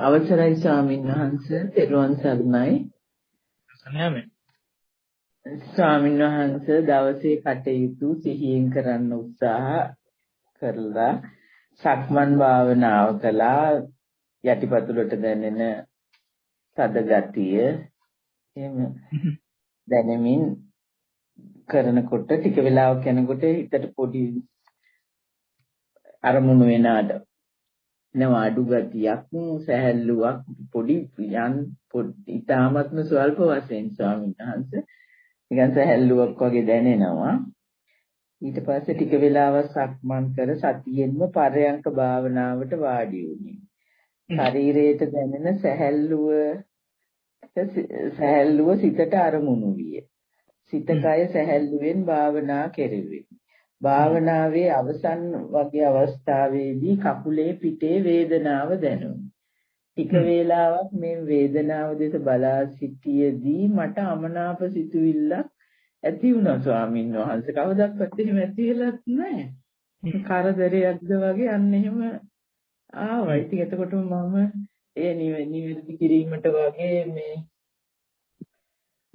අවසරයි ස්වාමීන් වහන්සේ තෙරුවන් සරණයි. සනෑමෙන්. ස්වාමීන් වහන්සේ දවසේ කටයුතු සිහියෙන් කරන්න උත්සාහ කරලා සක්මන් භාවනාව කළා යටිපතුලට දැනෙන තද ගතිය එහෙම දැනෙමින් කරනකොට ටික වෙලාවක් යනකොට හිතට පොඩි අරමුණු වෙනාට නම අඩු ගතියක් සැහැල්ලුවක් පොඩි යන් ඉතාමත්ම ස්වල්ප වශයෙන් ස්වාමීන් වහන්සේ. නිකන් සැහැල්ලුවක් වගේ දැනෙනවා. ඊට පස්සේ ටික වෙලාවක් සක්මන් කර සතියෙන්ම පරයන්ක භාවනාවට වාඩි වුණේ. ශරීරයට දැනෙන සැහැල්ලුව සැහැල්ලුව සිතට අරමුණු විය. සිත කය සැහැල්ලුවෙන් භාවනා කෙරෙවි. භාවනාවේ අවසන් වගේ අවස්ථාවේදී කකුලේ පිටේ වේදනාව දැනුනි. ටික වේලාවක් මේ වේදනාව දෙස බලා සිටියේදී මට අමනාප සිතුවිල්ලක් ඇති වුණා ස්වාමීන් වහන්සේ. කවදාවත් එහෙම ඇති වෙලත් නැහැ. කරදරයක්ද වගේ අන්න එහෙම ආවා. ඉතින් එතකොට මම ඒ නිවැරදි කිරීමට වගේ මේ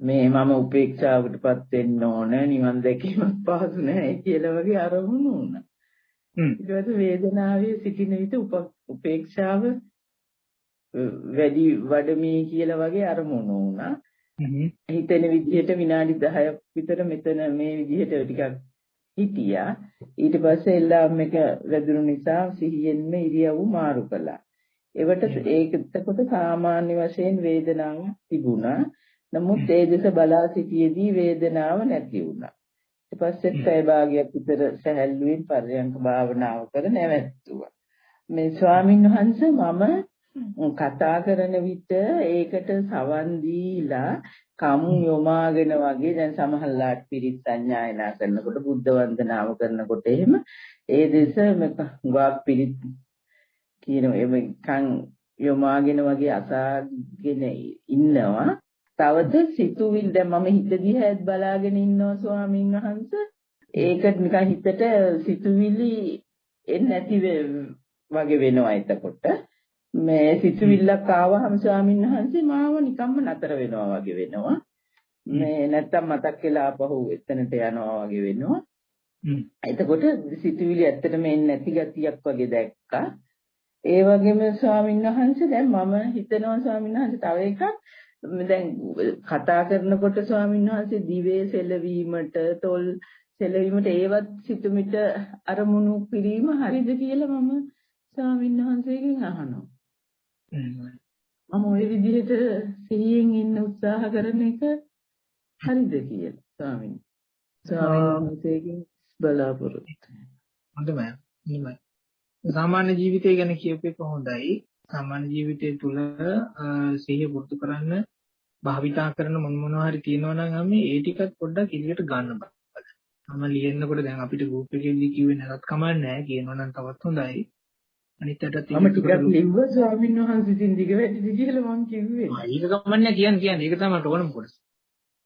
මේ මම උපේක්ෂාවටපත් වෙන්න ඕන නිවන් දැකීමක් පහසු නැහැ කියලා වගේ අරමුණු වුණා. ඊට පස්සේ වේදනාවේ සිටින විට උපේක්ෂාව වැඩි වඩමී කියලා වගේ අරමුණු වුණා. හිතෙන විදිහට විනාඩි 10ක් විතර මෙතන මේ විදිහට ටිකක් හිටියා. ඊට පස්සේ එල්ලාම් එක වැදුණු නිසා සිහියෙන්ම ඉරියව් මාරු කළා. ඒවට ඒකකට සාමාන්‍ය වශයෙන් වේදනාවක් තිබුණා. නමුත් ඒ දෙස බලා සිටියේදී වේදනාව නැති වුණා. ඊට පස්සේ පැය භාගයක් විතර සැහැල්ලුවෙන් පරයන්ක භාවනාව කර නැවැත්තුවා. මේ ස්වාමින් වහන්සේ මම කතා කරන විට ඒකට සවන් දීලා කමු යොමාගෙන වගේ දැන් සමහරලාට පිරිත් සංඥායනා කරනකොට බුද්ධ වන්දනාව කරනකොට එහෙම ඒ දෙස ගාක් පිරිත් කියන එම කන් යොමාගෙන වගේ අසාගෙන ඉන්නවා තවද සිතුවිලි දැන් මම හිත දිහාත් බලාගෙන ඉන්නවා ස්වාමීන් වහන්සේ. ඒකට නිකන් හිතට සිතුවිලි එන්නේ නැති වගේ වෙනවා එතකොට. මේ සිතුවිල්ලක් ආවහම ස්වාමීන් වහන්සේ මාව නිකම්ම නතර වෙනවා වගේ වෙනවා. මේ නැත්තම් මතක් වෙලා ආපහු එතනට යනවා වගේ වෙනවා. එතකොට සිතුවිලි ඇත්තටම එන්නේ නැති ගතියක් වගේ දැක්කා. ඒ වගේම ස්වාමීන් වහන්සේ දැන් මම හිතනවා ස්වාමීන් වහන්සේ තව එකක් දැන් කතා කරනකොට ස්වාමීන් වහන්සේ දිවේ සෙලවීමට තොල් සෙලවීමට ඒවත් සිතුමිට අරමුණු කිරීම හරිද කියලා මම ස්වාමීන් වහන්සේගෙන් අහනවා. මම ওই විදිහට සිහියෙන් ඉන්න උත්සාහ කරන එක හරිද කියලා ස්වාමීන් වහන්සේගෙන් බලාපොරොත්තු. හොඳයි. එහෙමයි. සාමාන්‍ය ජීවිතය ගැන කියපේක හොඳයි. සාමාන්‍ය ජීවිතය තුළ සිහිය පුරුදු කරන්න භාවිතා කරන මොන මොනවා හරි තියෙනවා නම් අපි ඒ ටිකත් පොඩ්ඩක් එළියට ගන්න බෑ. මම ලියනකොට දැන් අපිට ගෲප් එකේදී කිව්වේ නැතත් කමක් නැහැ කියනවා නම් තවත් හොඳයි. අනිත් අතට මම ටිකක් ලිව්ව ස්වාමීන් වහන්සේ ඉතින් දිග වැඩිද කියලා මම කිව්වේ. ඒක කමන්නේ කියන්නේ කියන්නේ ඒක තමයි ඕනම කොටස.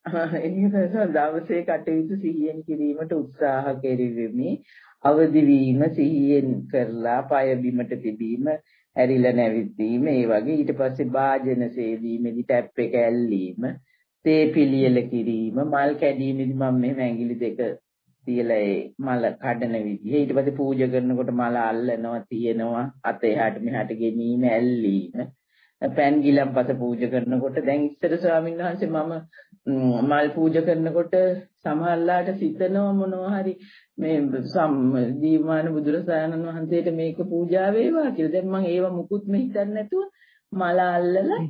තමයි දවසේ කටයුතු සිහියෙන් කිරීමට උත්සාහ කෙරෙමි. අවදි වීම සිහියෙන් කරලා পায় බිමට තිබීම ඇරිලා නැවිදීම ඒ වගේ ඊට පස්සේ වාජන සේවීමේදී ටැප් එක ඇල්ලීම තේ පිළියෙල කිරීම මල් කැඩීමේදී මම මෙහෙම ඇඟිලි දෙක තියලා ඒ මල කඩන විදිහ ඊට පස්සේ පූජා කරනකොට මල අල්ලනවා තියනවා අත එහාට මෙහාට ගෙනීම ඇල්ලීම. පෑන් ගිලම්පස පූජා කරනකොට දැන් ඉස්සර ස්වාමීන් වහන්සේ මම මල් පූජා කරනකොට සමහරලාට සිතනවා මොනවා හරි මේ දීවාන බුදුරජාණන් වහන්සේට මේක පූජා වේවා කියලා. දැන් මම ඒව මුකුත් මේ හිතන්නේ නැතුව මල අල්ලලා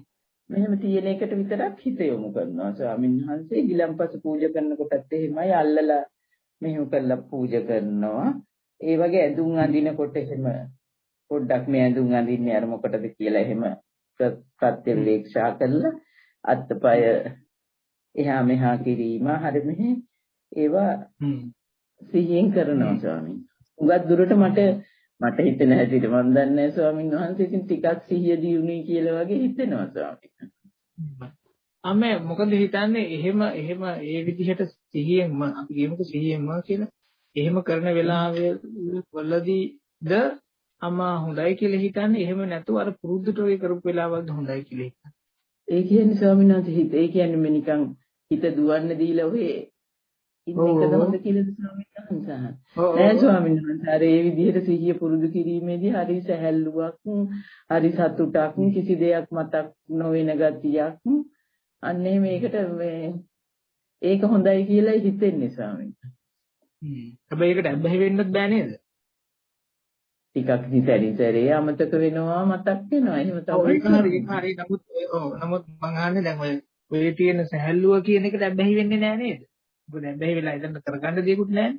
මෙහෙම තියෙන එකට විතරක් හිත යොමු කරනවා. ස්වාමීන් වහන්සේ ගිලම්පස පූජා කරනකොටත් එහෙමයි අල්ලලා මෙහෙම කරලා පූජා කරනවා. ඒ වගේ ඇඳුම් අඳිනකොට එහෙම පොඩ්ඩක් මේ ඇඳුම් අඳින්නේ අර මොකටද කියලා එහෙම ප්‍රත්‍යවේක්ෂා කරලා අත්පය එහා මෙහා කිරීම හරි මෙහෙ ඒවා සිහියෙන් කරනවා ස්වාමීන්. උගත් දුරට මට මට හිතෙන හැටියට මම දන්නේ ස්වාමීන් වහන්සේ ඉතින් ටිකක් සිහිය දියුණුයි කියලා වගේ හිතෙනවා ස්වාමීන්. අම්මේ මොකද හිතන්නේ එහෙම එහෙම ඒ විදිහට සිහියෙන්ම අපි කියමුකෝ සිහියෙන්ම කියලා එහෙම කරන වෙලාවෙ වලදීද අම්මා හොඳයි කියලා හිතන්නේ එහෙම නැතුව අර පුරුද්දට ඔය කරපු වෙලාවල්ද හොඳයි කියලා හිතන්නේ. ඒ කියන්නේ ස්වාමීන් වහන්සේ හිත ඒ කියන්නේ මේ නිකන් හිත දුවන්න දීලා ඔහේ ඉන්න එකද හොඳ කියලාද ස්වාමීන් වහන්සේ? නෑ ස්වාමීන් වහන්සේ අර ඒ විදිහට සිහිය පුරුදු කිරීමේදී හරි සැහැල්ලුවක් හරි සතුටක් කිසි දෙයක් මතක් නොවන ගතියක් අන්න මේකට මේ ඒක හොඳයි කියලා හිතෙන්නේ ස්වාමීන් වහන්සේ. හැබැයි ඒකට අබ්බැහි වෙන්නත් බෑ නේද? ටිකක් සැරේ අමතක වෙනවා මතක් වෙනවා. එහෙම තමයි හරි හරි. නමුත් ඔව් නමුත් මං අහන්නේ දැන් ඔය ඔය තියෙන සැහැල්ලුව කියන එකට අබ්බැහි වෙන්නේ නැහැ නේද? මොකද අබ්බැහි වෙලා ඉතින් කරගන්න දෙයක්වත් නැහැ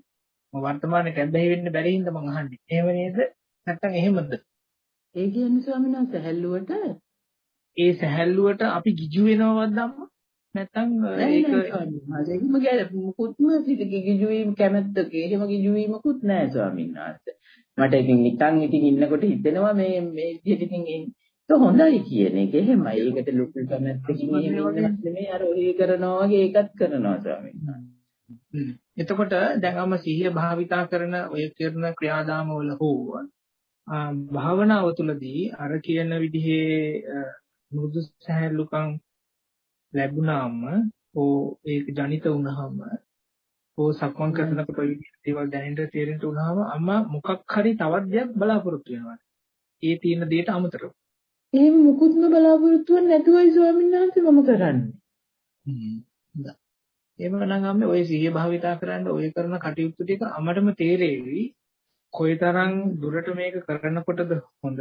මම වර්තමානයේ අබ්බැහි වෙන්න බැරි හින්දා මං අහන්නේ. එහෙම නේද? නැත්තම් එහෙමද? ඒ කියන්නේ ස්වාමීන් වහන්සේ සැහැල්ලුවට ඒ සැහැල්ලුවට අපි ගිජු වෙනවද අම්මා? නැත්තම් ඒක ඒකම ගැල මුකුත්ම සිත ගිජු වීම කැමැත්තක. එහෙම ගිජු වීමකුත් නැහැ ස්වාමීන් වහන්සේ මට ඉතින් නිකන් ඉතින් ඉන්නකොට හිතෙනවා මේ මේ විදිහට ඉතින් ඒක හොඳයි කියන එක. එහෙමයි. ඒකට ලොකු කැමැත්තකින් එහෙම ඉන්නවත් නෙමෙයි අර ඔය කරනවා වගේ ඒකත් කරනවා ස්වාමීන් වහන්සේ. එතකොට දැන් අම සිහිය භාවිතා කරන ඔය කරන ක්‍රියාදාම වල හෝ භාවනාව තුළදී අර කියන විදිහේ මෘදු සහැල්ලුකම් ලැබුණාම හෝ ඒක ජනිත වුණාම හෝ සක්මන් කරනකොට දේවල් දැනෙන්න තේරෙන්න උනහම අම්මා මොකක් හරි තවත් දෙයක් බලාපොරොත්තු වෙනවා. ඒ තියෙන දෙයට අමතරව. එහෙම මුකුත්ම බලාපොරොත්තු වෙන්නේ නැතුවයි ස්වාමීන් වහන්සේ මම කරන්නේ. හ්ම්. එහෙමනම් අම්මේ ඔය සිහිය භාවිතා කරන්න ඔය කරන කටයුතු ටික අමටම තේරෙවි. කොයිතරම් දුරට මේක කරනකොටද හොඳ.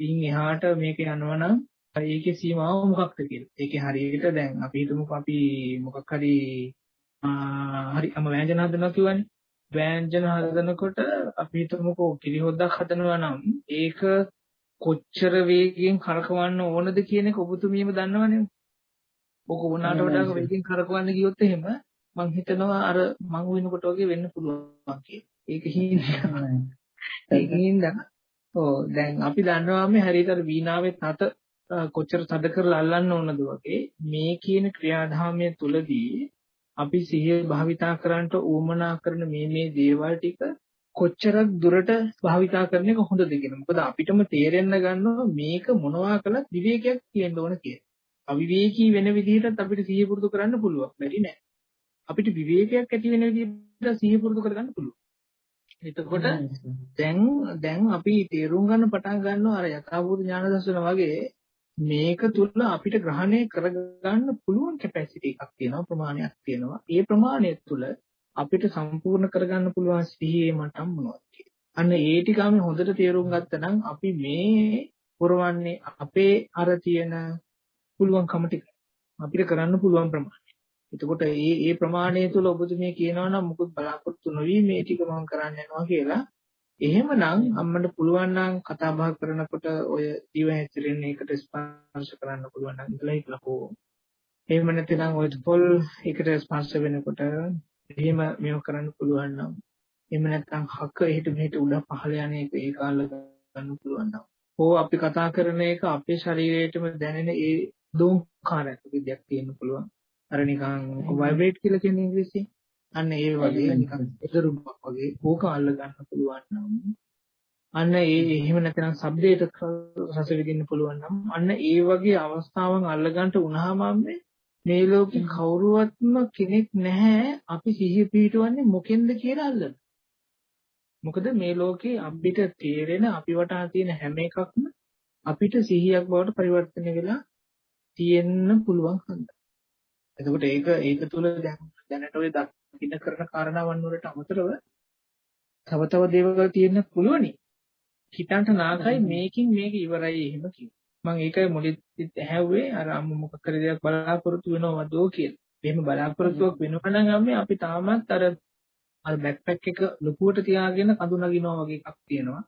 ඉන් එහාට මේක යනවනම් ඒකේ සීමාව මොකක්ද කියලා. ඒකේ හරියට දැන් අපි හිතමුකෝ අපි මොකක් හරි හරි අම ව්‍යංජන හදනවා කියවනේ. ව්‍යංජන හදනකොට අපි හිතමුකෝ කිරි හොද්දක් හදනවා නම් ඒක කොච්චර වේගයෙන් කරකවන්න ඕනද කියන එක ඔබතුමියම දන්නවනේ. ඔක උනාට වඩා වේගයෙන් කරකවන්න ගියොත් එහෙම මං හිතනවා අර මං වෙනකොට වගේ වෙන්න පුළුවන් කියලා. ඒක හින්දා ඒක හින්දා ඔව් දැන් අපි දන්නවා මේ හරියට අර වීණාවේ තත කොච්චර තද කරලා අල්ලන්න ඕනද වගේ මේ කියන ක්‍රියාදාමය තුලදී අපි සිහිය භාවිතා කරන්නට උවමනා කරන මේ මේ දේවල් ටික කොච්චරක් දුරට භාවිතා කරන එක හොඳද කියලා. මොකද අපිටම තේරෙන්න ගන්නවා මේක මොනවා කළත් විවේකයක් තියෙන්න ඕන කියලා. අවිවේකී වෙන විදිහටත් අපිට සිහිය පුරුදු කරන්න පුළුවන්. බැරි නෑ. අපිට විවේකයක් ඇති වෙන විදිහට සිහිය පුරුදු කරගන්න පුළුවන්. එතකොට දැන් දැන් අපි තේරුම් ගන්න පටන් ගන්නවා අර යථාභූත ඥාන දර්ශන වගේ මේක තුල අපිට ග්‍රහණය කරගන්න පුළුවන් කැපැසිටි එකක් තියෙනවා ප්‍රමාණයක් තියෙනවා. ඒ ප්‍රමාණය තුල අපිට සම්පූර්ණ කරගන්න පුළුවන් සිහියේ මට්ටම් මොනවද අන්න ඒ ටික අපි හොඳට තේරුම් ගත්තනම් අපි මේ පුරවන්නේ අපේ අර තියෙන පුළුවන්කම ටික අපිට කරන්න පුළුවන් ප්‍රමාණය. එතකොට මේ මේ ප්‍රමාණය තුල ඔබතුමිය කියනවා නම් මුකුත් බලාපොරොත්තු නොවි මේ ටික මම කරන්න යනවා කියලා එහෙමනම් අම්මට පුළුවන් නම් කතා බහ කරනකොට ඔය දිව හැසිරෙන එකට ස්පර්ශ කරන්න පුළුවන් නම් ඉතලා හිටලා හෝ එහෙම නැත්නම් ඔය පොල් එකට ස්පර්ශ වෙනකොට එහෙම මේව කරන්න පුළුවන් නම් එහෙම නැත්නම් හක එහෙට මෙහෙට උඩ පහළ යන එක ඒ කාල ගන්න පුළුවන් නම්. හෝ අපි කතා කරන එක අපේ ශරීරයේටම දැනෙන ඒ දෝංකාරයක් විදියක් තියෙන්න පුළුවන්. අර නිකන් වයිබ්‍රේට් කියලා කියන ඉංග්‍රීසියෙන්. අන්න ඒ වගේ නිකන් එදරුමක් වගේ ඕක අල්ල ගන්න පුළුවන් නම් අන්න ඒ එහෙම නැත්නම් ශබ්දයට රස විඳින්න පුළුවන් නම් අන්න ඒ වගේ අවස්ථාවන් අල්ල ගන්නට උනහම මේ ලෝකේ කවුරුවත්ම කෙනෙක් නැහැ අපි සිහිය පිටවන්නේ මොකෙන්ද කියලා අල්ලන. මොකද මේ ලෝකේ අපිට තේරෙන අපි වටා තියෙන හැම එකක්ම අපිට සිහියක් බවට පරිවර්තනය වෙලා තියෙන්න පුළුවන් හන්ද. එතකොට ඒක ඒක තුල දැන් දැනට ඔය දකින්න කරන කාරණාවන් වලට අමතරව තව තව දේවල් තියෙන්න පුළුවනි. හිතන්ට නාකයි මේකින් මේක ඉවරයි එහෙම කිව්වා. මම ඒකයි මුලින්ම ඇහැව්වේ අර අම්ම මොකක් කර දෙයක් බලාපොරොත්තු වෙනවදෝ කියලා. එහෙම බලාපොරොත්තුවක් වෙනවා නම් අම්මේ අපි තාමත් අර අර බෑක්පැක් එක ලොකුවට තියාගෙන කඳු නගිනවා වගේ එකක් තියෙනවා.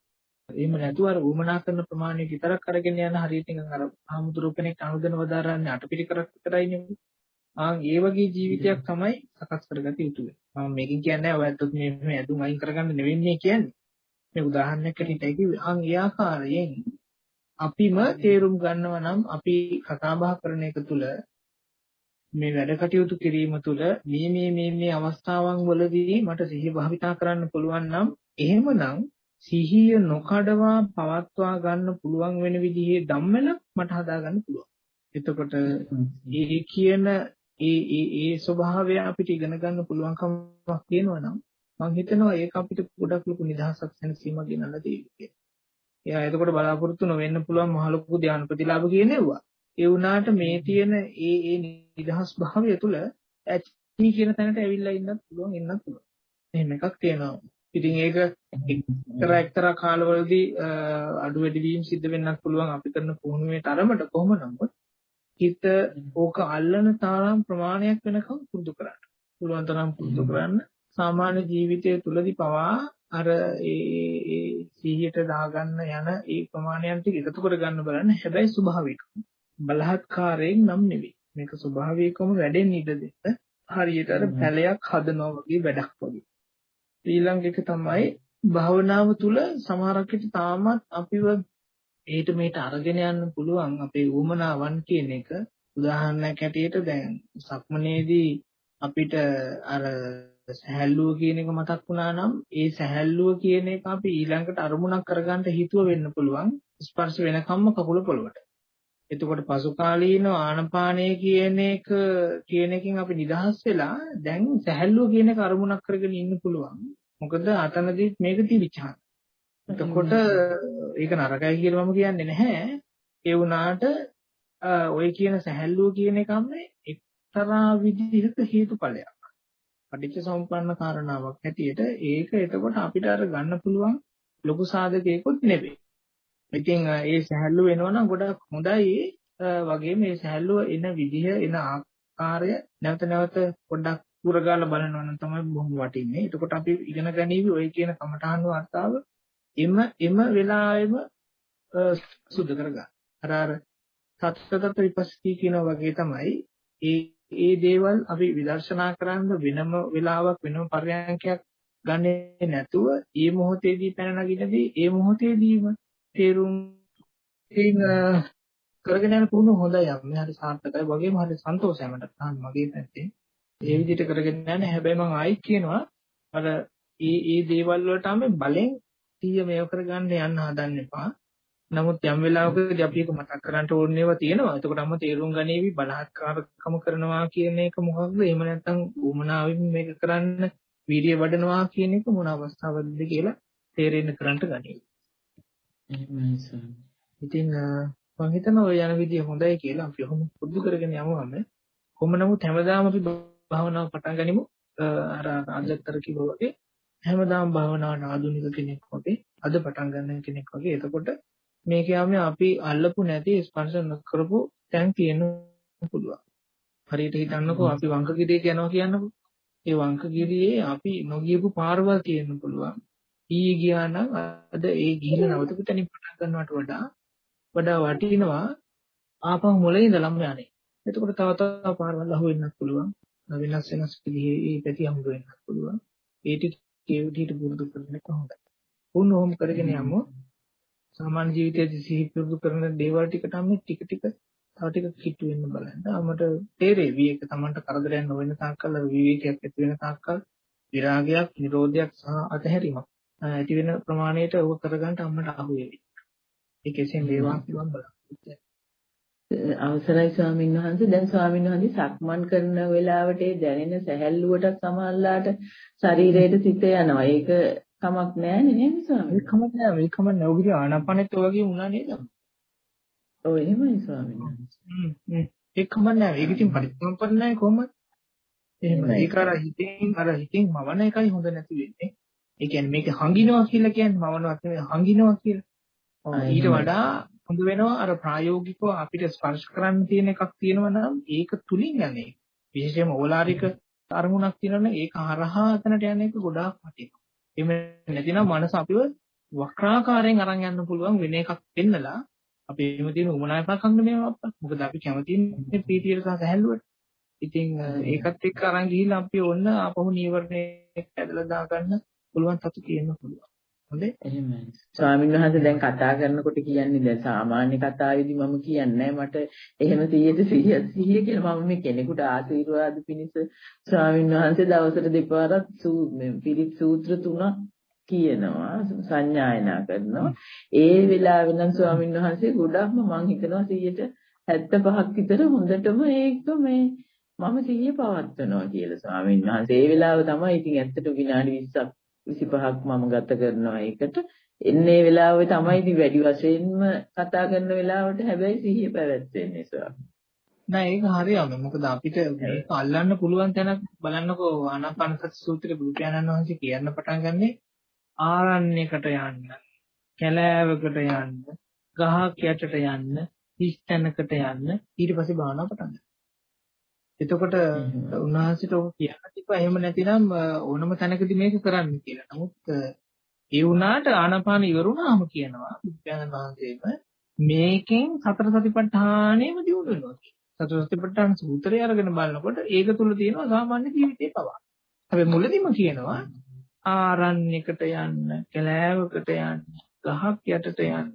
එහෙම නැතුව අර උමනා කරන ප්‍රමාණය විතරක් අරගෙන යන හරියට නිකන් අර ආමුදුරු කෙනෙක් අනුදන වදාරන්නේ අටපිටි කරක් විතරයි නෙමෙයි. ආන් ඒ වගේ ජීවිතයක් තමයි සකස් කරගත යුතු වෙන්නේ. මම මේකෙන් කියන්නේ ඔය ඇත්තත් මේ මේ ඇදුම් අයින් කරගන්න නෙවෙයි මේ කියන්නේ. මේ උදාහරණයක් ඇටියට කිව්වේ ආන් ඒ ආකාරයෙන් අපිම තේරුම් ගන්නව නම් අපි කතා බහ කරන එක තුල මේ වැඩ කටයුතු කිරීම තුළ මේ මේ මේ මේ අවස්ථාවන් වලදී මට සිහිය භාවිතා කරන්න පුළුවන් නම් එහෙමනම් සිහිය නොකඩවා පවත්වා ගන්න පුළුවන් වෙන විදිහේ ධම්මල මට හදා ගන්න පුළුවන්. එතකොට ඒ කියන ඒ ඒ ඒ ස්වභාවය අපිට ඉගෙන ගන්න පුළුවන්කමක් තියෙනවා නම් මම හිතනවා ඒක අපිට ගොඩක් ලොකු නිදහසක් සැනසීමක් ගෙනල්ලා දෙයි කියලා. එයා එතකොට බලාපොරොත්තු නොවෙන්න පුළුවන් මහ ලොකු ධ්‍යාන ප්‍රතිලාභ කියනෙව්වා. ඒ වුණාට මේ තියෙන ඒ ඒ නිදහස් භාවය තුළ ඇති කියන තැනට ඇවිල්ලා ඉන්නත් පුළුවන් එන්නත් පුළුවන්. එහෙම එකක් තියෙනවා. ඉතින් ඒක එක්තරා එක්තරා කාලවලදී අඩු වැඩි වීම සිද්ධ වෙන්නත් පුළුවන් අපි කරන පුහුණුවේ තරමට කොහොම නමුත් හිත ඕක අල්ලන තරම් ප්‍රමාණයක් වෙනකම් පුරුදු කරන්න. පුළුවන් තරම් පුරුදු කරන්න. සාමාන්‍ය ජීවිතය තුළදී පවා අර ඒ ඒ සිහියට දාගන්න යන ඒ ප්‍රමාණයන් ටික එකතු කරගන්න බලන්න. හැබැයි ස්වභාවික. බලහත්කාරයෙන් නම් නෙවෙයි. මේක ස්වභාවිකවම වැඩෙන්න ඉඩ දෙන්න. හරියට අර පැලයක් හදනවා වගේ වැඩක් වගේ. ඊළඟ එක තමයි භාවනාව තුළ සමහරක් විට තාමත් අපිව ඒට මේට අරගෙන යන්න පුළුවන් අපේ උමනාවන් කියන එක උදාහරණයක් ඇටියට දැන් සක්මනේදී අපිට අර සහැල්ලුව කියන එක මතක් වුණා නම් ඒ සහැල්ලුව කියන එක අපි ඊළඟට අරමුණක් කරගන්න හිතුව වෙන්න පුළුවන් ස්පර්ශ වෙනකම්ම කකුල පොළවට. එතකොට පසු කාලීන ආනපානය කියන එක කියන එකෙන් අපි නිදහස් වෙලා දැන් සහැල්ලුව කියන එක අරමුණක් කරගෙන ඉන්න පුළුවන්. මොකද අතනදී මේක තිබිච්චා. එතකොට ඒක නරකයි කියලා මම කියන්නේ නැහැ. ඒ වුණාට ඔය කියන සැහැල්ලුව කියන එකම එක්තරා විදිහක හේතුඵලයක්. පටිච්ච සමුප්පන්න කාරණාවක් හැටියට ඒක එතකොට අපිට අර ගන්න පුළුවන් ලොකු සාධකයක්වත් නෙවෙයි. ඉතින් ඒ සැහැල්ලුව වෙනවා නම් ගොඩක් හොඳයි වගේ මේ සැහැල්ලුව එන විදිහ එන ආකාරය නැවත නැවත පොඩ්ඩක් පුරගාලා බලනවා නම් තමයි බොහොම වටින්නේ. එතකොට අපි ඉගෙන ගනීවි ඔය කියන කමඨාන් වාර්තාව එම එම වෙලාවෙම සුද්ධ කරගන්න. අර අර සත්‍යතත් විපස්සී කියන වගේ තමයි. ඒ ඒ දේවල් අපි විදර්ශනා කරන්න වෙනම වෙලාවක් වෙනම පර්යාංකයක් ගන්නේ නැතුව ඒ මොහොතේදී පැන නගිනදී ඒ මොහොතේදීම තේරුම් ඉතින් කරගෙන යන පුහුණුව හොඳයි. අපි හරි සාර්ථකයි. වගේම හරි සන්තෝෂයි මට තාම මගේ පැත්තෙන්. ඒ විදිහට කරගෙන යන්න. හැබැයි මම ආයිත් කියනවා අර ඒ ඒ දේවල් වලටම බලෙන් සිහිය මේව කරගන්න යන්න හදන්න එපා. නමුත් යම් වෙලාවකදී අපි ඒක මතක් කරගන්න ඕන ඒවා තියෙනවා. එතකොට අම්ම තේරුම් ගනීවි බලහත්කාරකම කරනවා කියන එක මොකක්ද? එහෙම නැත්නම් උමනාවෙන් මේක කරන්න වීර්ය වඩනවා කියන එක මොන අවස්ථාවකද කියලා තේරෙන්න කරන්න ගනීවි. එහෙමයි සර්. ඉතින් මම හිතනවා ඔය යන විදිය හොඳයි කියලා අපි ඔහොම පුරුදු කරගෙන යමුවම කොහොම නමුත් හැමදාම අපි භාවනාව පටන් ගනිමු. අර අජත්තර කිව්වා වගේ හැමදාම භාවනාවට ආධුනික කෙනෙක් වගේ අද පටන් ගන්න කෙනෙක් වගේ එතකොට මේක යන්නේ අපි අල්ලපු නැති ස්පර්ශ නොකරපු තැන් තියෙන්න පුළුවන්. හරියට හිතන්නකෝ අපි වංකගිරියට යනවා කියන්නකෝ. ඒ වංකගිරියේ අපි නොගියපු පාරවල් තියෙන්න පුළුවන්. ඊයේ ගියා නම් අද ඒ ගිහිල්ලා නවතපු තැනින් පටන් ගන්නවට වඩා වඩා වටිනවා ආපහු මුලින් ඉඳලම යන්නේ. එතකොට තව තව පාරවල් අහු වෙන්නත් පුළුවන්. වෙනස් වෙනස් විදිහේ පැති හම්බ වෙන්නත් පුළුවන්. ඒ ටික ඒ විදිහට පුරුදු කරන එක හොඳයි. වුණ ඕම් කරගෙන යමු. සාමාන්‍ය ජීවිතයේදී සිහි පුරුදු කරන දේවල් ටිකට අපි ටික ටික තව ටික කිට්ටු වෙන්න බලන්න. අපමට තේරෙවි ඒක Tamanට කරදරයක් නොවන තාක්කල් විවේකයක් ඇති වෙන තාක්කල් විරාගයක්, නිරෝධයක් සහ අතහැරීමක් ඇති වෙන ප්‍රමාණයට ඕක කරගන්න අම්මට අහු වෙවි. ඒක එසෙන් වේවා කියලා බලන්න. අවසරයි ස්වාමීන් වහන්සේ දැන් ස්වාමීන් වහන්සේ සක්මන් කරන වෙලාවට දැනෙන සැහැල්ලුවට සමහරලාට ශරීරයට සිත යනවා. ඒක කමක් නෑනේ නේද ස්වාමීන් වහන්සේ? කමක් නෑ. මේ කමක් නෑ. ඔබගේ ආනාපානෙත් ඔය වගේ වුණා නේද? ඔව් එහෙමයි ස්වාමීන් වහන්සේ. ඒක කමක් නෑ. ඒක ඉතින් පරිස්සම්පන්න නෑ කොහොමද? එහෙම ඒක අර හිතින් අර හිතින් මවන එකයි හොඳ නැති වෙන්නේ. ඒ කියන්නේ මේක හංගිනවා කියලා කියන්නේ මවනවා නෙවෙයි හංගිනවා කියලා. ඊට වඩා හොඳ වෙනවා අර ප්‍රායෝගිකව අපිට ස්පර්ශ කරන්න තියෙන එකක් තියෙනවා නම් ඒක තුලින් යන්නේ. විශේෂයෙන්ම ඕලාරික අරමුණක් තියෙනවනේ ඒක හරහා අතනට යන එක ගොඩාක් වටිනවා. එහෙම නැතිනම් මනස අපිව වක්‍රාකාරයෙන් අරන් යන්න පුළුවන් වෙන එකක් පෙන්නලා අපි එහෙම තියෙන උමනායපක් අංග මේවා අප්පා. මොකද අපි කැමති ඉන්නේ ප්‍රීතියට සහ සැහැල්ලුවට. ඉතින් ඒකත් එක්ක අරන් ගිහිල්ලා අපි ඔන්න ආපහු නීවරණයක් ඇදලා දාගන්න පුළුවන් තත්තු තියෙන්න පුළුවන්. හොඳේ? එහෙමයි. ස්වාමීන් වහන්සේ දැන් කතා කරනකොට කියන්නේ දැන් සාමාන්‍ය කතාවේදී මම කියන්නේ මට එහෙම 100ට 100 100 කියලා මම මේ කෙනෙකුට ආශිර්වාද පිණිස ස්වාමීන් වහන්සේ දවසට දෙපාරක් පිරිත් සූත්‍ර තුනක් කියනවා සංඥායනා කරනවා. ඒ වෙලාවෙ නම් ස්වාමීන් වහන්සේ ගොඩක්ම මං හිතනවා 75ක් විතර හොඳටම ඒක මේ මම සිහිය පවත්වනවා කියලා. ස්වාමීන් වහන්සේ ඒ වෙලාව තමයි ඉතින් ඇත්තට විනාඩි 20ක් 25ක් මම ගත කරනවා ඒකට. එන්නේ වෙලාවේ තමයි ඉතින් වැඩි වශයෙන්ම කතා කරන වෙලාවට හැබැයි සිහිය පැවැත්වෙන්නේ ස්වාමීන් නෑ ඒක හරියම. මොකද අපිට මේක අල්ලන්න පුළුවන් තැනක් බලන්නකෝ. ආනාපානසති සූත්‍රයේ බුදු පියාණන් වහන්සේ කියන්න පටන් ගන්නෙ ආරණ්‍යයකට යන්න කැලෑවකට යන්න ගහක් යටට යන්න හිස් තැනකට යන්න. ඊට පස්සේ භාවනාව පටන් ගන්න. එතකොට උන්වහන්සේට ඔබ කියන්න තිබ්බා එහෙම නැතිනම් ඕනම තැනකදී මේක කරන්න කියලා. නමුත් ඒ වුණාට ආනාපාන ඉවරුණාම කියනවා බුද්ධයන් වහන්සේම මේකෙන් සතර සතිපට්ඨානෙම දියුණු වෙනවා කියලා. සතර සතිපට්ඨාන සූත්‍රය අරගෙන බලනකොට ඒක තුල තියෙනවා සාමාන්‍ය ජීවිතේ පවා. හැබැයි මුලදීම කියනවා ආරණ්‍යයකට යන්න, කැලෑවකට යන්න, ගහක් යටට යන්න,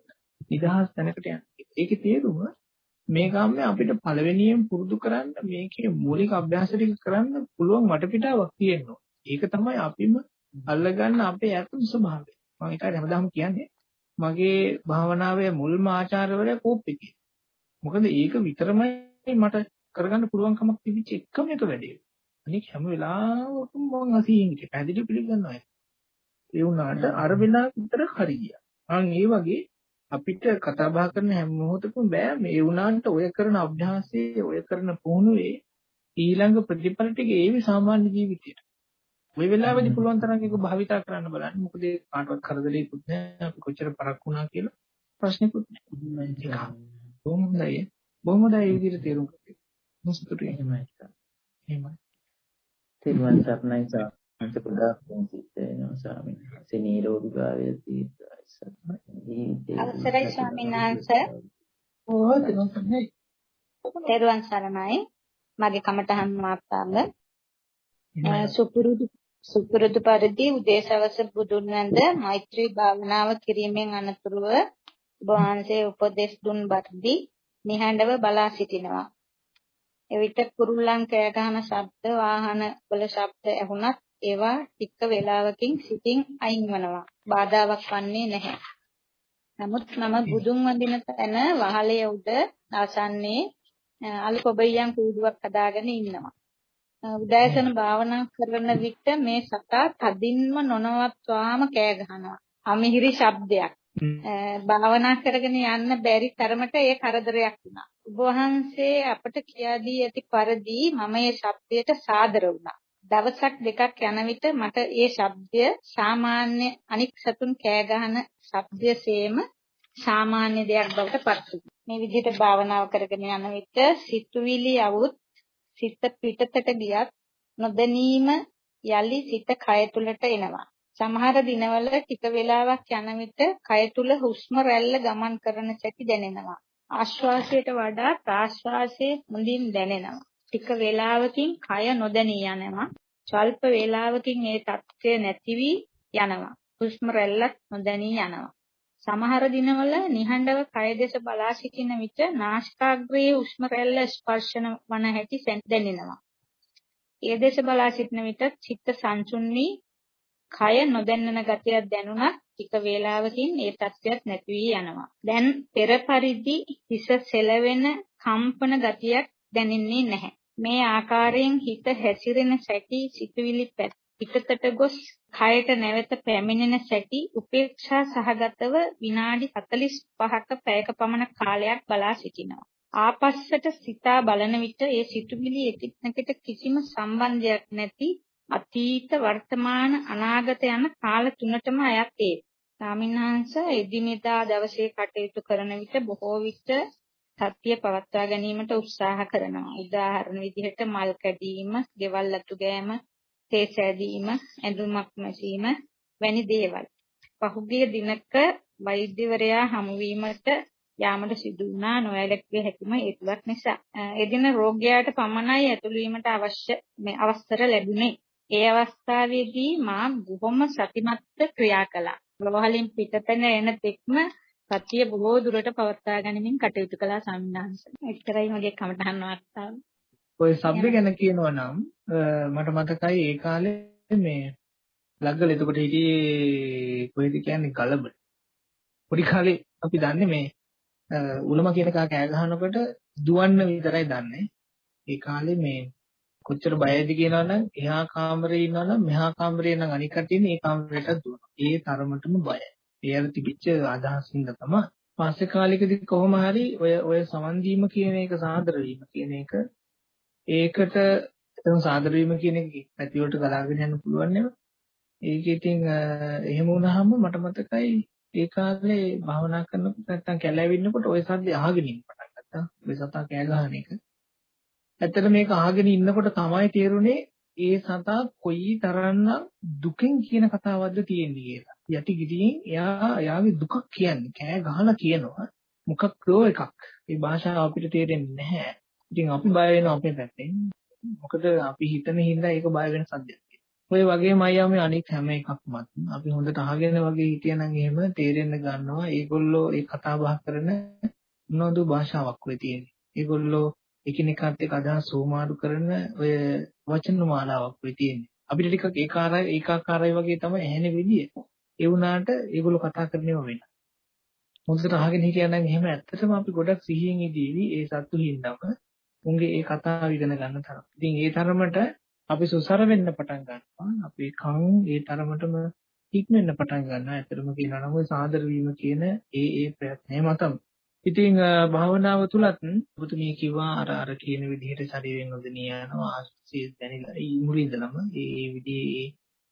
නිදහස් තැනකට යන්න. ඒකේ තේරුම මේ ගාම්මේ අපිට පළවෙනියෙන් පුරුදු කරන්න මේකේ මූලික අභ්‍යාස ටික කරන්න පුළුවන් වටපිටාවක් තියෙනවා. ඒක තමයි අපිම අල්ලගන්න අපේ ඇතුළු ස්වභාවය. මම ඒකයි හැමදාම කියන්නේ මගේ භාවනාවේ මුල්ම ආචාර්යවරයා කෝප්පේ මොකද ඒක විතරමයි මට කරගන්න පුළුවන්කමක් තිබිච්ච එකම එක වැඩේ. අනික හැම වෙලාවකම මම අසීන් ඉන්නේ. පැහැදිලි පිළිගන්නවා. ඒ වුණාට අර වෙලාව විතර හරියියා. අන් ඒ වගේ අපිට කතා බහ කරන හැම මොහොතකම බෑ මේ වුණාන්ට ඔය කරන අභ්‍යාසයේ ඔය කරන පුහුණුවේ ඊළඟ ප්‍රතිඵල ටික ඒවි සාමාන්‍ය ජීවිතයට. ওই වෙලාවෙදි පුළුවන් තරම් ඒක භාවිතා කරන්න බලන්න. මොකද කාටවත් කරදරේකුත් නැහැ. අපි කොච්චර පරක් වුණා කියලා ප්‍රශ්නෙකුත් නැහැ. බොහොම හොඳයි. බොහොම හොඳයි විදිහට තේරුම් ගන්න. මුස්තුටි එහෙමයි. එහෙමයි. තිරුවන් සරණයි සාරා. අන්ත ගොඩාක් සිද්ධ වෙනවා ස්වාමීන් වහන්සේ. නිරෝගී භාවය දීර්ඝයි අවසරයි ස්වාමීන් වහන්සේ. තෙරුවන් සරණයි. මගේ කමටහන් මාත්‍යාංග සුපුරුදු සුපුරුදු පරිදි උදේසවස බුදුන් වැඳ මෛත්‍රී භාවනාව කිරීමෙන් අනතුරුව වහන්සේ උපදෙස් දුන් බද්දි නිහඬව බලා සිටිනවා. එවිට කුරුල්ලන් කෑ ගහන ශබ්ද වාහන වල ශබ්ද ඇහුණත් ඒවා ටික වේලාවකින් සිතින් අයින් වෙනවා. බාධාවක් වන්නේ නැහැ. නමුත් මම බුදුන් වඳින තැන වහලේ උඩ ආසන්නේ අලු කොබියන් කූඩුවක් හදාගෙන ඉන්නවා. උදෑසන භාවනා කරන විට මේ සතා තදින්ම නොනවත්වාම කෑ ගහනවා. අමිහිරි ශබ්දයක්. භාවනා කරගෙන යන්න බැරි තරමට ඒ කරදරයක් වුණා. ඔබ වහන්සේ අපට කියා දී ඇති පරිදි මම මේ ශබ්දයට සාදර වුණා. දවසක් දෙකක් යන විට මට ඒ ශබ්දය සාමාන්‍ය අනික් සතුන් කෑ ගහන ශබ්දයසේම සාමාන්‍ය දෙයක් බවට පත් වුණා. මේ විදිහට භාවනාව කරගෙන යන විට සිතුවිලි આવුත් සිත පිටතට ගියත් නොදැනීම යලි සිත කය තුලට එනවා. සමහර දිනවල ටික වේලාවක් යන විට කය තුල හුස්ම රැල්ල ගමන් කරන සැටි දැනෙනවා. ආශ්වාසයට වඩා ප්‍රාශ්වාසයේ මුලින් දැනෙනවා. ටික වේලාවකින් කය නොදැනී යනවා. ස්වල්ප වේලාවකින් ඒ තත්ත්වය නැති වී යනවා. හුස්ම රැල්ලත් නොදැනී යනවා. සමහර දිනවල නිහඬව කය දෙස බලා සිටින විට නාසිකාග්‍රයේ හුස්ම රැල්ල ස්පර්ශන වන හැටි දැනෙනවා. ඒ දෙස බලා සිටින විට චිත්ත සංසුන් වී කය නොදැන්නන ගතියක් දැනුණත් ටික වේලාවකින් ඒ තත්ත්වයක් නැති වී යනවා. දැන් පෙර පරිදි හිස සෙලවෙන කම්පන ගතියක් දැනෙන්නේ නැහැ. මේ ආකාරයෙන් හිත හැසිරෙන සැටි සිතුවිලි පිටතට ගොස් කයට නැවත පැමිණෙන සැටි උපේක්ෂා සහගතව විනාඩි 45ක පැයක පමණ කාලයක් බලා සිටිනවා. ආපස්සට සිතා බලන විට ඒ සිතුවිලි එකිනෙකට කිසිම සම්බන්ධයක් නැති අතීත වර්තමාන අනාගත යන කාල තුනටම අයත් ඒ. සාමින්හංශ එදිනෙදා දවසේ කටයුතු කරන විට බොහෝ විට සත්‍ය පවත්වා ගැනීමට උත්සාහ කරනවා. උදාහරණ විදිහට මල් කැඩීම, ගෙවල් අතු ගෑම, තේ සෑදීම, ඇඳුමක් මැසීම වැනි දේවල්. පහුගිය දිනක වෛද්‍යවරයා හමු වීමට යාමට සිදු වුණා නොයලක්විය හැකිම හේතුවක් නිසා. එදින රෝගියාට පමණයි ඇතුළු වීමට අවශ්‍ය මේ අවස්ථර ලැබුණේ. ඒ අවස්ථාවේදී මා බොහොම සතිමත්ව ක්‍රියා කළා. රෝහලින් පිටතන එන තෙක්ම සතිය බොහෝ දුරට පවත්වා ගැනීමෙන් කටයුතු කළා සම්මාංශ. එච්චරයි මගේ කමටහන් වාර්තාව. ඔය සබ්ද ගැන කියනවා නම් මට මතකයි ඒ කාලේ මේ ලග්ගල එතකොට හිටියේ කොහෙද කියන්නේ ගලබ. පොඩි කාලේ අපි දන්නේ මේ උලම කියන කා කෑ ගහනකොට දුවන්න විතරයි දන්නේ. ඒ කාලේ මේ කොච්චර බයද කියනවනම් එහා කාමරේ ඉන්නවනම් මෙහා කාමරේ නම් අනික් කටින් ඒ කාමරේට දුවනවා. ඒ තරමටම බයයි. ඒ අර තිබිච්ච අදහසින්ද තමයි. පස්සේ කාලෙකදී කොහොම හරි ඔය ඔය සමන් දීම කියන එක සාදර වීම කියන එක ඒකට එතන සාදර වීම කියන එක පැතිවලට ගලාගෙන යන්න පුළුවන් නේද? ඒක ඉතින් එහෙම වුණාම මට මතකයි ඒ කාලේ භාවනා කරනකොට නැත්තම් කැලෑවෙන්නකොට ওই සද්ද අහගෙන ඉන්න පටන් ගත්තා. ඔය සතා කෑ ගහන එක. ඇත්තට මේක අහගෙන ඉන්නකොට තමයි තේරුනේ ඒ සතා කොයි තරම්නම් දුකෙන් කියන කතාවක්ද තියෙන්නේ කියලා. යටි ගිරියෙන් එයා එයාගේ දුක කියන්නේ කෑ ගහලා කියනවා. මොකක්දෝ එකක්. ඒ භාෂාව අපිට තේරෙන්නේ නැහැ. ඉතින් අපි බය වෙනවා අපේ පැත්තෙන්. මොකද අපි හිතන හින්දා ඒක බය වෙන සද්දයක්. ඔය වගේම අයියා මේ අනික් හැම එකක්මත් අපි හොඳට අහගෙන වගේ හිටියනම් එහෙම තේරෙන්න ගන්නවා ඒගොල්ලෝ ඒ කතා බහ කරන මොනවද භාෂාවක් වෙ තියෙන්නේ. ඒගොල්ලෝ එකිනෙකාත් එක්ක අදහස් සෝමාරු කරන ඔය වචන මාලාවක් වෙ තියෙන්නේ. අපිට ටිකක් ඒකාරයි ඒකාකාරයි වගේ තමයි ඇහෙන විදිය. ඒ වුණාට ඒගොල්ලෝ කතා කරනේම වෙන. හොඳට අහගෙන හිටියනම් එහෙම ඇත්තටම අපි ගොඩක් සිහියෙන් ඉදීවි ඒ සත්තු හින්දාම උන්ගේ ඒ කතාව ඉගෙන ගන්න තරම්. ඉතින් ඒ තරමට අපි සුසර වෙන්න පටන් ගන්නවා. අපේ කන් ඒ තරමටම ඉක්මෙන්න පටන් ගන්නවා. ඇත්තටම කියනවා නම් ওই සාදර වීම කියන ඒ ඒ ප්‍රයත්නය මතම. ඉතින් භාවනාව තුලත් ඔබතුමී කිව්වා අර අර කියන විදිහට ශරීරයෙන් නොදෙනිය යනවා ආස්සිය දැනෙලා මුලින්දලම ඒ විදිහේ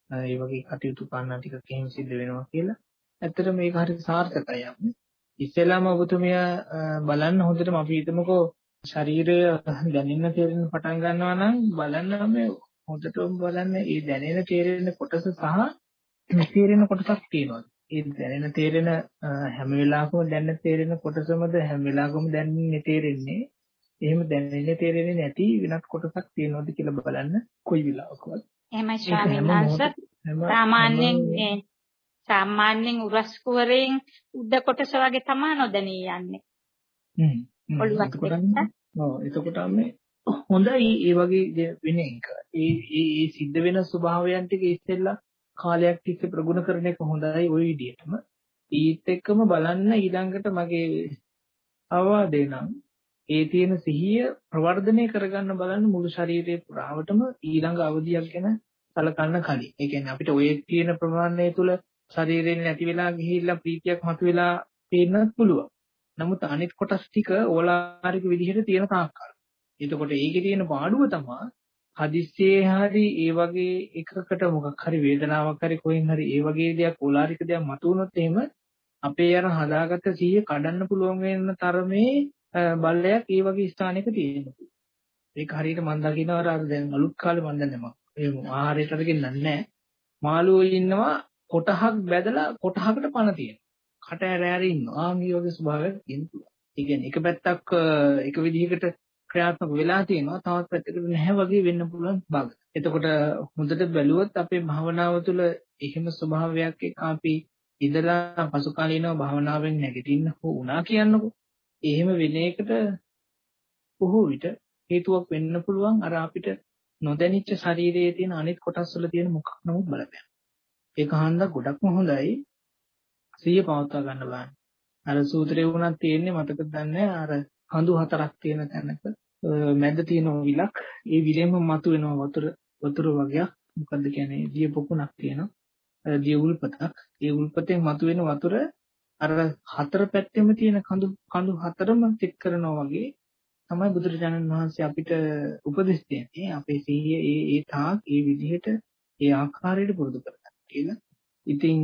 ඒ වගේ කටයුතු කරන ටිකක් එහෙම සිද්ධ වෙනවා කියලා. ඇත්තට මේක හරිය සාර්ථකයි අපි. ඉස්සෙල්ලාම ඔබතුමිය බලන්න හොඳටම අපි හිතමුකෝ ශරීරය දැනෙන්න තේරෙන්න පටන් ගන්නවා නම් බලන්න මේ හොඳටම බලන්න ඒ දැනෙන තේරෙන කොටස සහ තේරෙන කොටසක් තියෙනවා. ඒ දැනෙන තේරෙන හැම වෙලාවකම දැනෙන තේරෙන කොටසමද හැම වෙලාවකම දැනෙන්නේ තේරෙන්නේ. එහෙම දැනෙන්නේ තේරෙන්නේ නැති වෙනත් කොටසක් තියෙනවද කියලා බලන්න කොයි වෙලාවකවත්. එහෙමයි ස්වාමීන් වහන්සේ. සාමාන්‍යයෙන් මේ සාමාන්‍යයෙන් උරස් කුවරෙන් උඩ කොටස වගේ තමයි නොදැනී යන්නේ. හ්ම්. ඔව් එතකොට මේ හොඳයි ඒ වගේ වෙන එක. ඒ ඒ ඒ සිද්ධ වෙන ස්වභාවයන් ටික ඉස්සෙල්ලා කාලයක් තිස්සේ ප්‍රගුණ කරන එක හොඳයි ওই විදිහටම. ඊත් එක්කම බලන්න ඊළඟට මගේ අවවාදේ නම් ඒ තියෙන සිහිය ප්‍රවර්ධනය කරගන්න බලන්න මුළු ශරීරයේ පුරාවටම ඊළඟ අවධියක් ගැන සලකන්න කලින්. ඒ කියන්නේ අපිට ඔය තියෙන ප්‍රමාණය තුල ශරීරයෙන් නැති වෙලා ගිහිල්ලා ප්‍රීතියක් මතුවෙලා පේන්නත් පුළුවන්. නමුත් අනිත් කොටස් ටික ඕලාරික විදිහට තියෙන තාක්කල්. එතකොට ඒකේ තියෙන පාඩුව තමයි හදිස්සියේ හරි ඒ වගේ එකකට මොකක් හරි වේදනාවක් හරි කොහෙන් හරි ඒ වගේ දෙයක් ඕලාරික දෙයක් මතුවුනොත් එහෙම අපේ අර හදාගත්ත සිහිය කඩන්න පුළුවන් වෙන තරමේ බලයක් ඒ වගේ ස්ථානයක තියෙනවා. ඒක හරියට මම දකිනවා අර දැන් අලුත් කාලේ මම දන්නේ මම ඒ ආහාරයට අරගෙන නැහැ. මාළුවෝ ඉන්නවා කොටහක් බැදලා කොටහකට පණ තියෙනවා. කට ඇර ඇර ඉන්නවා. ආ මේ වගේ ස්වභාවයක් තියෙන පුළුවන්. ඒ කියන්නේ එක පැත්තක් එක විදිහකට ක්‍රියාත්මක වෙලා තියෙනවා තවත් පැත්තකට නැහැ වගේ වෙන්න පුළුවන් බග. එතකොට හොඳට බැලුවොත් අපේ භාවනාව තුළ එහෙම ස්වභාවයක් එක්ක අපි ඉඳලා පසු කාලීනව භාවනාවෙන් නැගිටින්න වුණා කියන්නකෝ. එහෙම වෙන එකට බොහෝ විට හේතුවක් වෙන්න පුළුවන් අර අපිට නොදැනිච්ච ශරීරයේ තියෙන අනිත් කොටස් වල තියෙන මොකක් නමුත් බලපෑම. ඒක හන්දා ගොඩක්ම හොඳයි. සිහිය පවත්වා ගන්න බලන්න. අර සූත්‍රේ වුණත් තියෙන්නේ මතකද දන්නේ අර කඳු හතරක් තියෙන තැනක මැද තියෙන විලක් ඒ විලෙම මතු වෙනවා වතුර වතුර වගේක් මොකද්ද කියන්නේ දිය පොකුණක් තියෙනවා දිය උල්පතක් ඒ උල්පතෙන් මතු වෙන වතුර අර හතර පැත්තෙම තියෙන කඳු කඳු හතරම චෙක් කරනවා වගේ තමයි බුදුරජාණන් වහන්සේ අපිට උපදෙස් දෙන්නේ අපේ සිහිය ඒ ඒ තාක් ඒ විදිහට ඒ ආකාරයට පුරුදු කරගන්න කියලා. ඉතින්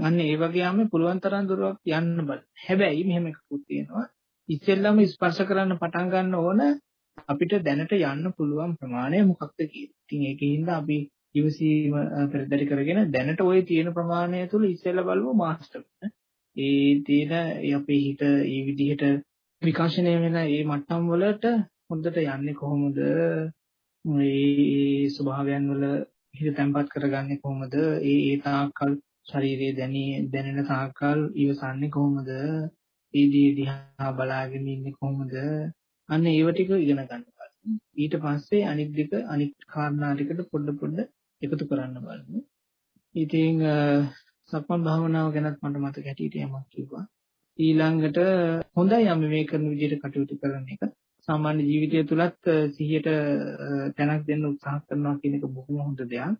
අන්න ඒ වගේම පුළුවන් තරම් දුරක් යන්න බෑ. හැබැයි මෙහෙම එකක් තියෙනවා. ඉස්සෙල්ලාම ස්පර්ශ කරන්න පටන් ගන්න ඕන අපිට දැනට යන්න පුළුවන් ප්‍රමාණය මොකක්ද කියලා. ඉතින් ඒකින්ද අපි ඉවසීම පෙරදරි කරගෙන දැනට ওই තියෙන ප්‍රමාණය තුල ඉස්සෙල්ලා බලමු මාස්ටර්. ඒ තියෙන අපේ හිත මේ විදිහට විකාශනය වෙන මේ මට්ටම් වලට හොඳට යන්නේ කොහොමද? මේ ස්වභාවයන් වල හිත තැම්පත් කරගන්නේ කොහොමද? ඒ ඒ තාක්කල් ශරීරයේ දැනී දැනෙන තාක්කල් ඉවසන්නේ කොහොමද? ඒ දේ දිහා බලාගෙන ඉන්නේ කොහොමද? අන්න ඒව ටික ඉගෙන ගන්න බලන්න. ඊට පස්සේ අනිත් දෙක අනිත් කාරණා ටිකට පොඩ පොඩ එකතු කරන්න බලන්න. ඉතින් සක්මන් භාවනාව ගැනත් මට මතක හැටියට යමක් කිව්වා. ඊළඟට හොඳයි අපි මේ කරන විදිහට කටයුතු කරන එක. සාමාන්‍ය ජීවිතය තුලත් සිහියට තැනක් දෙන්න උත්සාහ කරනවා කියන එක බොහොම හොඳ දෙයක්.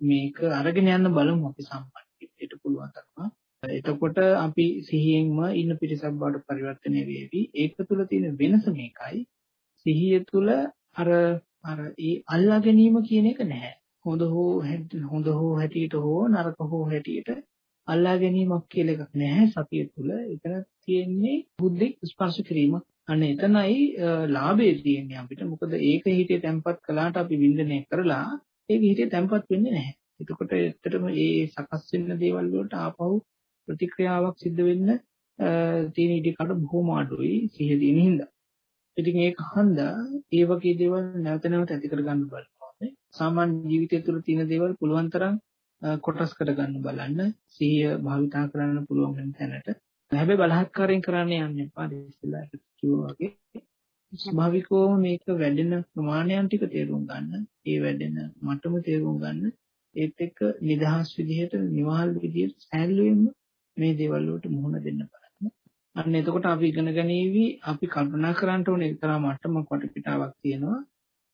මේක අරගෙන යන්න බලමු අපි සම්පූර්ණයට පුළුවන් තරම. එතකොට අපි සිහියෙන්ම ඉන්න පිරිසක් බවට පරිවර්තනය වෙවි. ඒක තුල තියෙන වෙනස මේකයි. සිහිය තුල අර අර ඒ අල්ලා ගැනීම කියන එක නැහැ. හොඳ හෝ හොඳ හෝ හැටියට හෝ නරක හෝ හැටියට අල්ලා ගැනීමක් කියලා එකක් නැහැ සතිය තුළ. එතන තියෙන්නේ බුද්ධි ස්පර්ශ කිරීමක්. අන්න එතනයි ලාභය තියෙන්නේ අපිට. මොකද ඒක හිතේ තැම්පත් කළාට අපි වින්දනය කරලා ඒක හිතේ තැම්පත් වෙන්නේ නැහැ. එතකොට ඇත්තටම මේ සකස් වෙන දේවල් වලට ආපහු ප්‍රතික්‍රියාවක් සිද්ධ වෙන්න තියෙන ඉඩ කඩ බොහොම අඩුයි සිහිය දින හින්දා. ඉතින් ඒක හන්දා ඒ වගේ දේවල් නැවත නැවත ඇති කර ගන්න බලන්න. සාමාන්‍ය ජීවිතය තුළ තියෙන දේවල් පුළුවන් තරම් කොටස් කර ගන්න බලන්න. සිහිය භාවිතා කරන්න පුළුවන් වෙන තැනට. හැබැයි බලහත්කාරයෙන් කරන්න යන්න එපා. ඉස්සෙල්ලා කිව්වා වගේ ස්වභාවිකවම මේක වැඩෙන ප්‍රමාණයන් ටික තේරුම් ගන්න. ඒ වැඩෙන මට්ටම තේරුම් ගන්න. ඒත් එක්ක නිදහස් විදිහට නිවාල් විදිහට සෑහලුවෙන්ම මේ දේවල් වලට මුහුණ දෙන්න බලන්න. අන්න එතකොට අපි ඉගෙන ගනීවි අපි කල්පනා කරන්න ඕනේ එක්තරා මට්ටමක් වටපිටාවක් තියෙනවා.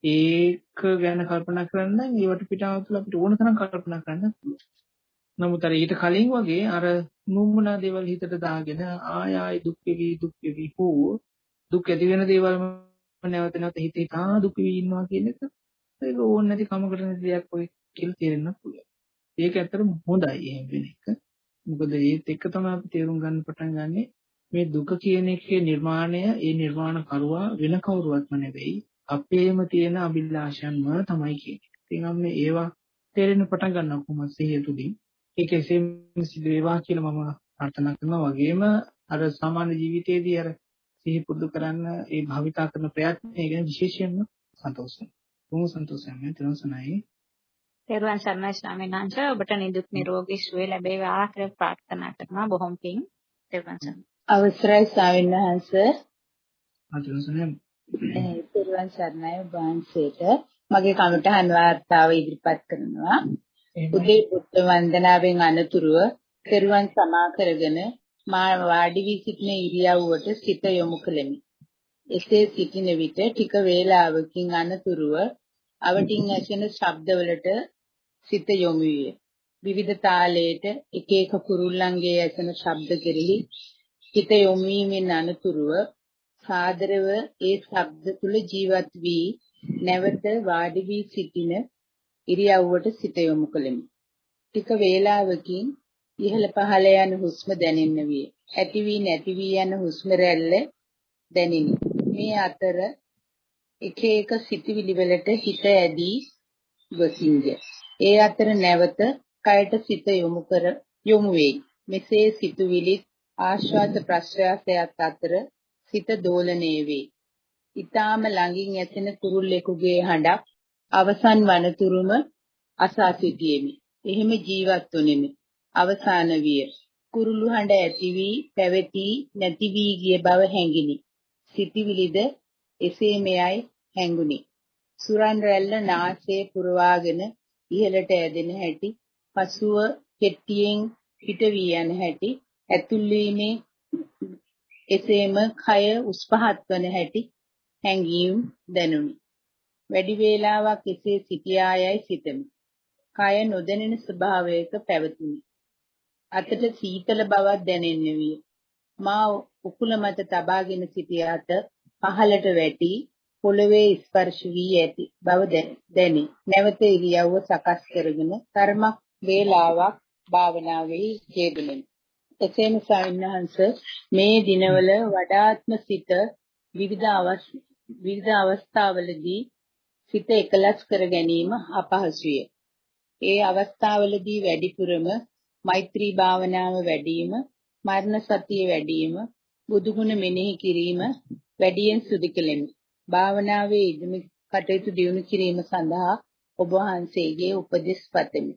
ඒක ගැන කල්පනා කරන්න ඒ වටපිටාව තුළ අපිට ඕන තරම් කල්පනා කරන්න පුළුවන්. නමුත් අර ඊට කලින් වගේ අර මුම්මුණා දේවල් හිතට දාගෙන ආය ආය දුක් වෙවි දුක් වෙවි හෝ දුක් ඇති වෙන දේවල් නැවත නැවත හිතේ තා දුක් වෙවි ඉන්නවා කියන එක ඒක ඕන නැති කමකට නැති දෙයක් ඔය කියලා තේරෙන්න පුළුවන්. ඒක ඇත්තටම හොඳයි එහෙම වෙන එක. මොකද ඒත් එක්ක තමයි අපි තේරුම් ගන්න පටන් ගන්නෙ මේ දුක කියන එකේ නිර්මාණය ඒ නිර්මාණ කරුවා වෙන කවුරුවත්ම නෙවෙයි අපේම තියෙන අභිලාෂයන්ම තමයි කියන්නේ. ඉතින් අපි ඒවා තේරෙන්න පටන් ගන්නවා කොහොමද සිහිය තුලින්. ඒක එසේම සිදු වේවා කියලා මම ප්‍රාර්ථනා කරනවා වගේම අර සාමාන්‍ය ජීවිතයේදී අර සිහි පුරුදු කරන්න ඒ භාවිතා කරන ප්‍රයත්නය ගැන විශේෂයෙන්ම සතුටුයි. බොහොම සතුටුයි මම තනසනයි. තෙරුවන් සරණයි ස්වාමීන් වහන්සේ ඔබට නිදුක් නිරෝගී සුවය ලැබේවා කියලා ප්‍රාර්ථනා කරනවා බොහොම පිං. තෙරුවන් සරණයි. අවසරයි ස්වාමීන් වහන්සේ. අතුරුසනේ. තෙරුවන් සරණයි වහන්සේට මගේ කමටහන් වාර්තාව ඉදිරිපත් කරනවා. උදේ බුද්ධ වන්දනාවෙන් අනතුරුව තෙරුවන් සමා කරගෙන මා වාඩි වී සිටින ඉරියව්වට සිත යොමු කළෙමි. එසේ සිටින විට ටික වේලාවකින් අනතුරුව අවටින් ඇසෙන ශබ්දවලට සිත යොමු විය. විවිධ තාලයට එක එක කුරුල්ලන්ගේ ඇසෙන ශබ්ද කෙරෙහි හිත යොමු වීමෙන් අනතුරුව සාදරව ඒ ශබ්ද තුල ජීවත් වී නැවත වාඩි වී සිටින ඉරියව්වට සිත යොමු කළෙමි. ටික වේලාවකින් ඉහළ පහළ යන හුස්ම දැනෙන්න විය. ඇති වී නැති වී යන හුස්ම රැල්ල දැනිනි. මේ අතර එක එක සිතිවිලි වලට හිත ඇදී ගොසින්ය. ඒ අතර නැවත කයට සිත යොමු කර යොමු වෙයි. මෙසේ සිතුවිලි ආශ්වාස ප්‍රශ්වාසයත් අතර සිත දෝලණය වේ. ඊටාම ළඟින් ඇසෙන කුරුල්ලෙකුගේ හඬක් අවසන් වනතුරුම අසා සිටියෙමි. එහෙම ජීවත් වුනිමි. අවසාන විය. කුරුළු හඬ ඇති වී පැවති නැති වී ගිය බව හැඟිනි. සිටිවිලිද එසේ මෙයයි හැඟුනි. සුරන් රැල්ල නාසයේ පුරවාගෙන ඉහළට ඇදෙන හැටි, පසුව කෙට්ටියෙන් පිට වී යන හැටි, ඇතුල් වීමේ එසේම කය උස් පහත් වන හැටි හැඟීම් දැනුනි. වැඩි වේලාවක් එසේ සිටියායයි සිතමි. කය නොදැනෙන ස්වභාවයක පැවතුනි. අතට සීතල බවක් දැනෙන්න විය. මා උකුල මත තබාගෙන සිටිය අත පහළට වැටි පොළවේ ස්පර්ශ වී ඇති බව දැනේ. නැවත ඉරියව්ව සකස් කරගෙන කර්මක් වේලාවක් භාවනාවේ යෙදුණෙමි. එසේම සවින්හංශ මේ දිනවල වඩාත්ම සිත විවිධ විවිධ අවස්ථාවලදී සිත එකලස් කර ගැනීම අපහසුය. ඒ අවස්ථාවලදී වැඩිපුරම මෛත්‍රී භාවනාව වැඩිම, මරණ සතිය වැඩිම, බුදුගුණ මෙනෙහි කිරීම වැඩියෙන් සිදු කෙලෙමි. භාවනාවේ ඉදමි කටයුතු දියුණු කිරීම සඳහා ඔබ වහන්සේගේ උපදෙස් පතමි.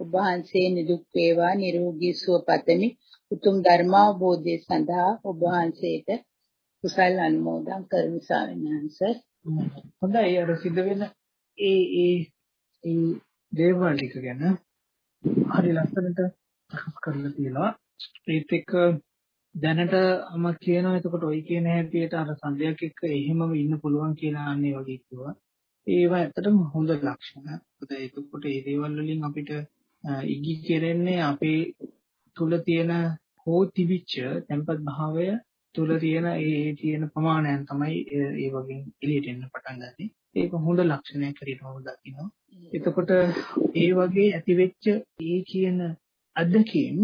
ඔබ වහන්සේ නිදුක් වේවා නිරෝගී සුව පතමි. උතුම් ධර්මාවබෝධය සඳහා ඔබ වහන්සේට කුසල් අනුමෝදන් කරමි සාවිනාංශ. හොඳයි අර සිද්ධ වෙන ඒ ඒ ඒ දේවල් ටික ගැන හරි ලස්සනට සකස් කරලා තියෙනවා. ඒත් එක්ක දැනට මම කියනවා එතකොට ওই කියන හැටියට අර සංදයක් එක්ක එහෙමම ඉන්න පුළුවන් කියලා අන්නේ වගේ කිව්වා. ඒවා ඇත්තටම හොඳ ලක්ෂණ. මොකද එතකොට මේ දේවල් වලින් අපිට ඉගි කෙරෙන්නේ අපේ තුල තියෙන හෝ තිබිච්ච tempat භාවය තුල තියෙන ඒ තියෙන ප්‍රමාණයන් තමයි ඒ වගේ එළියට එන්න පටන් ගන්නේ. ඒක හොඳ ලක්ෂණයක් හැටියට මම දකිනවා. එතකොට ඒ වගේ ඇතිවෙච්ච ඒ කියන අත්දැකීම්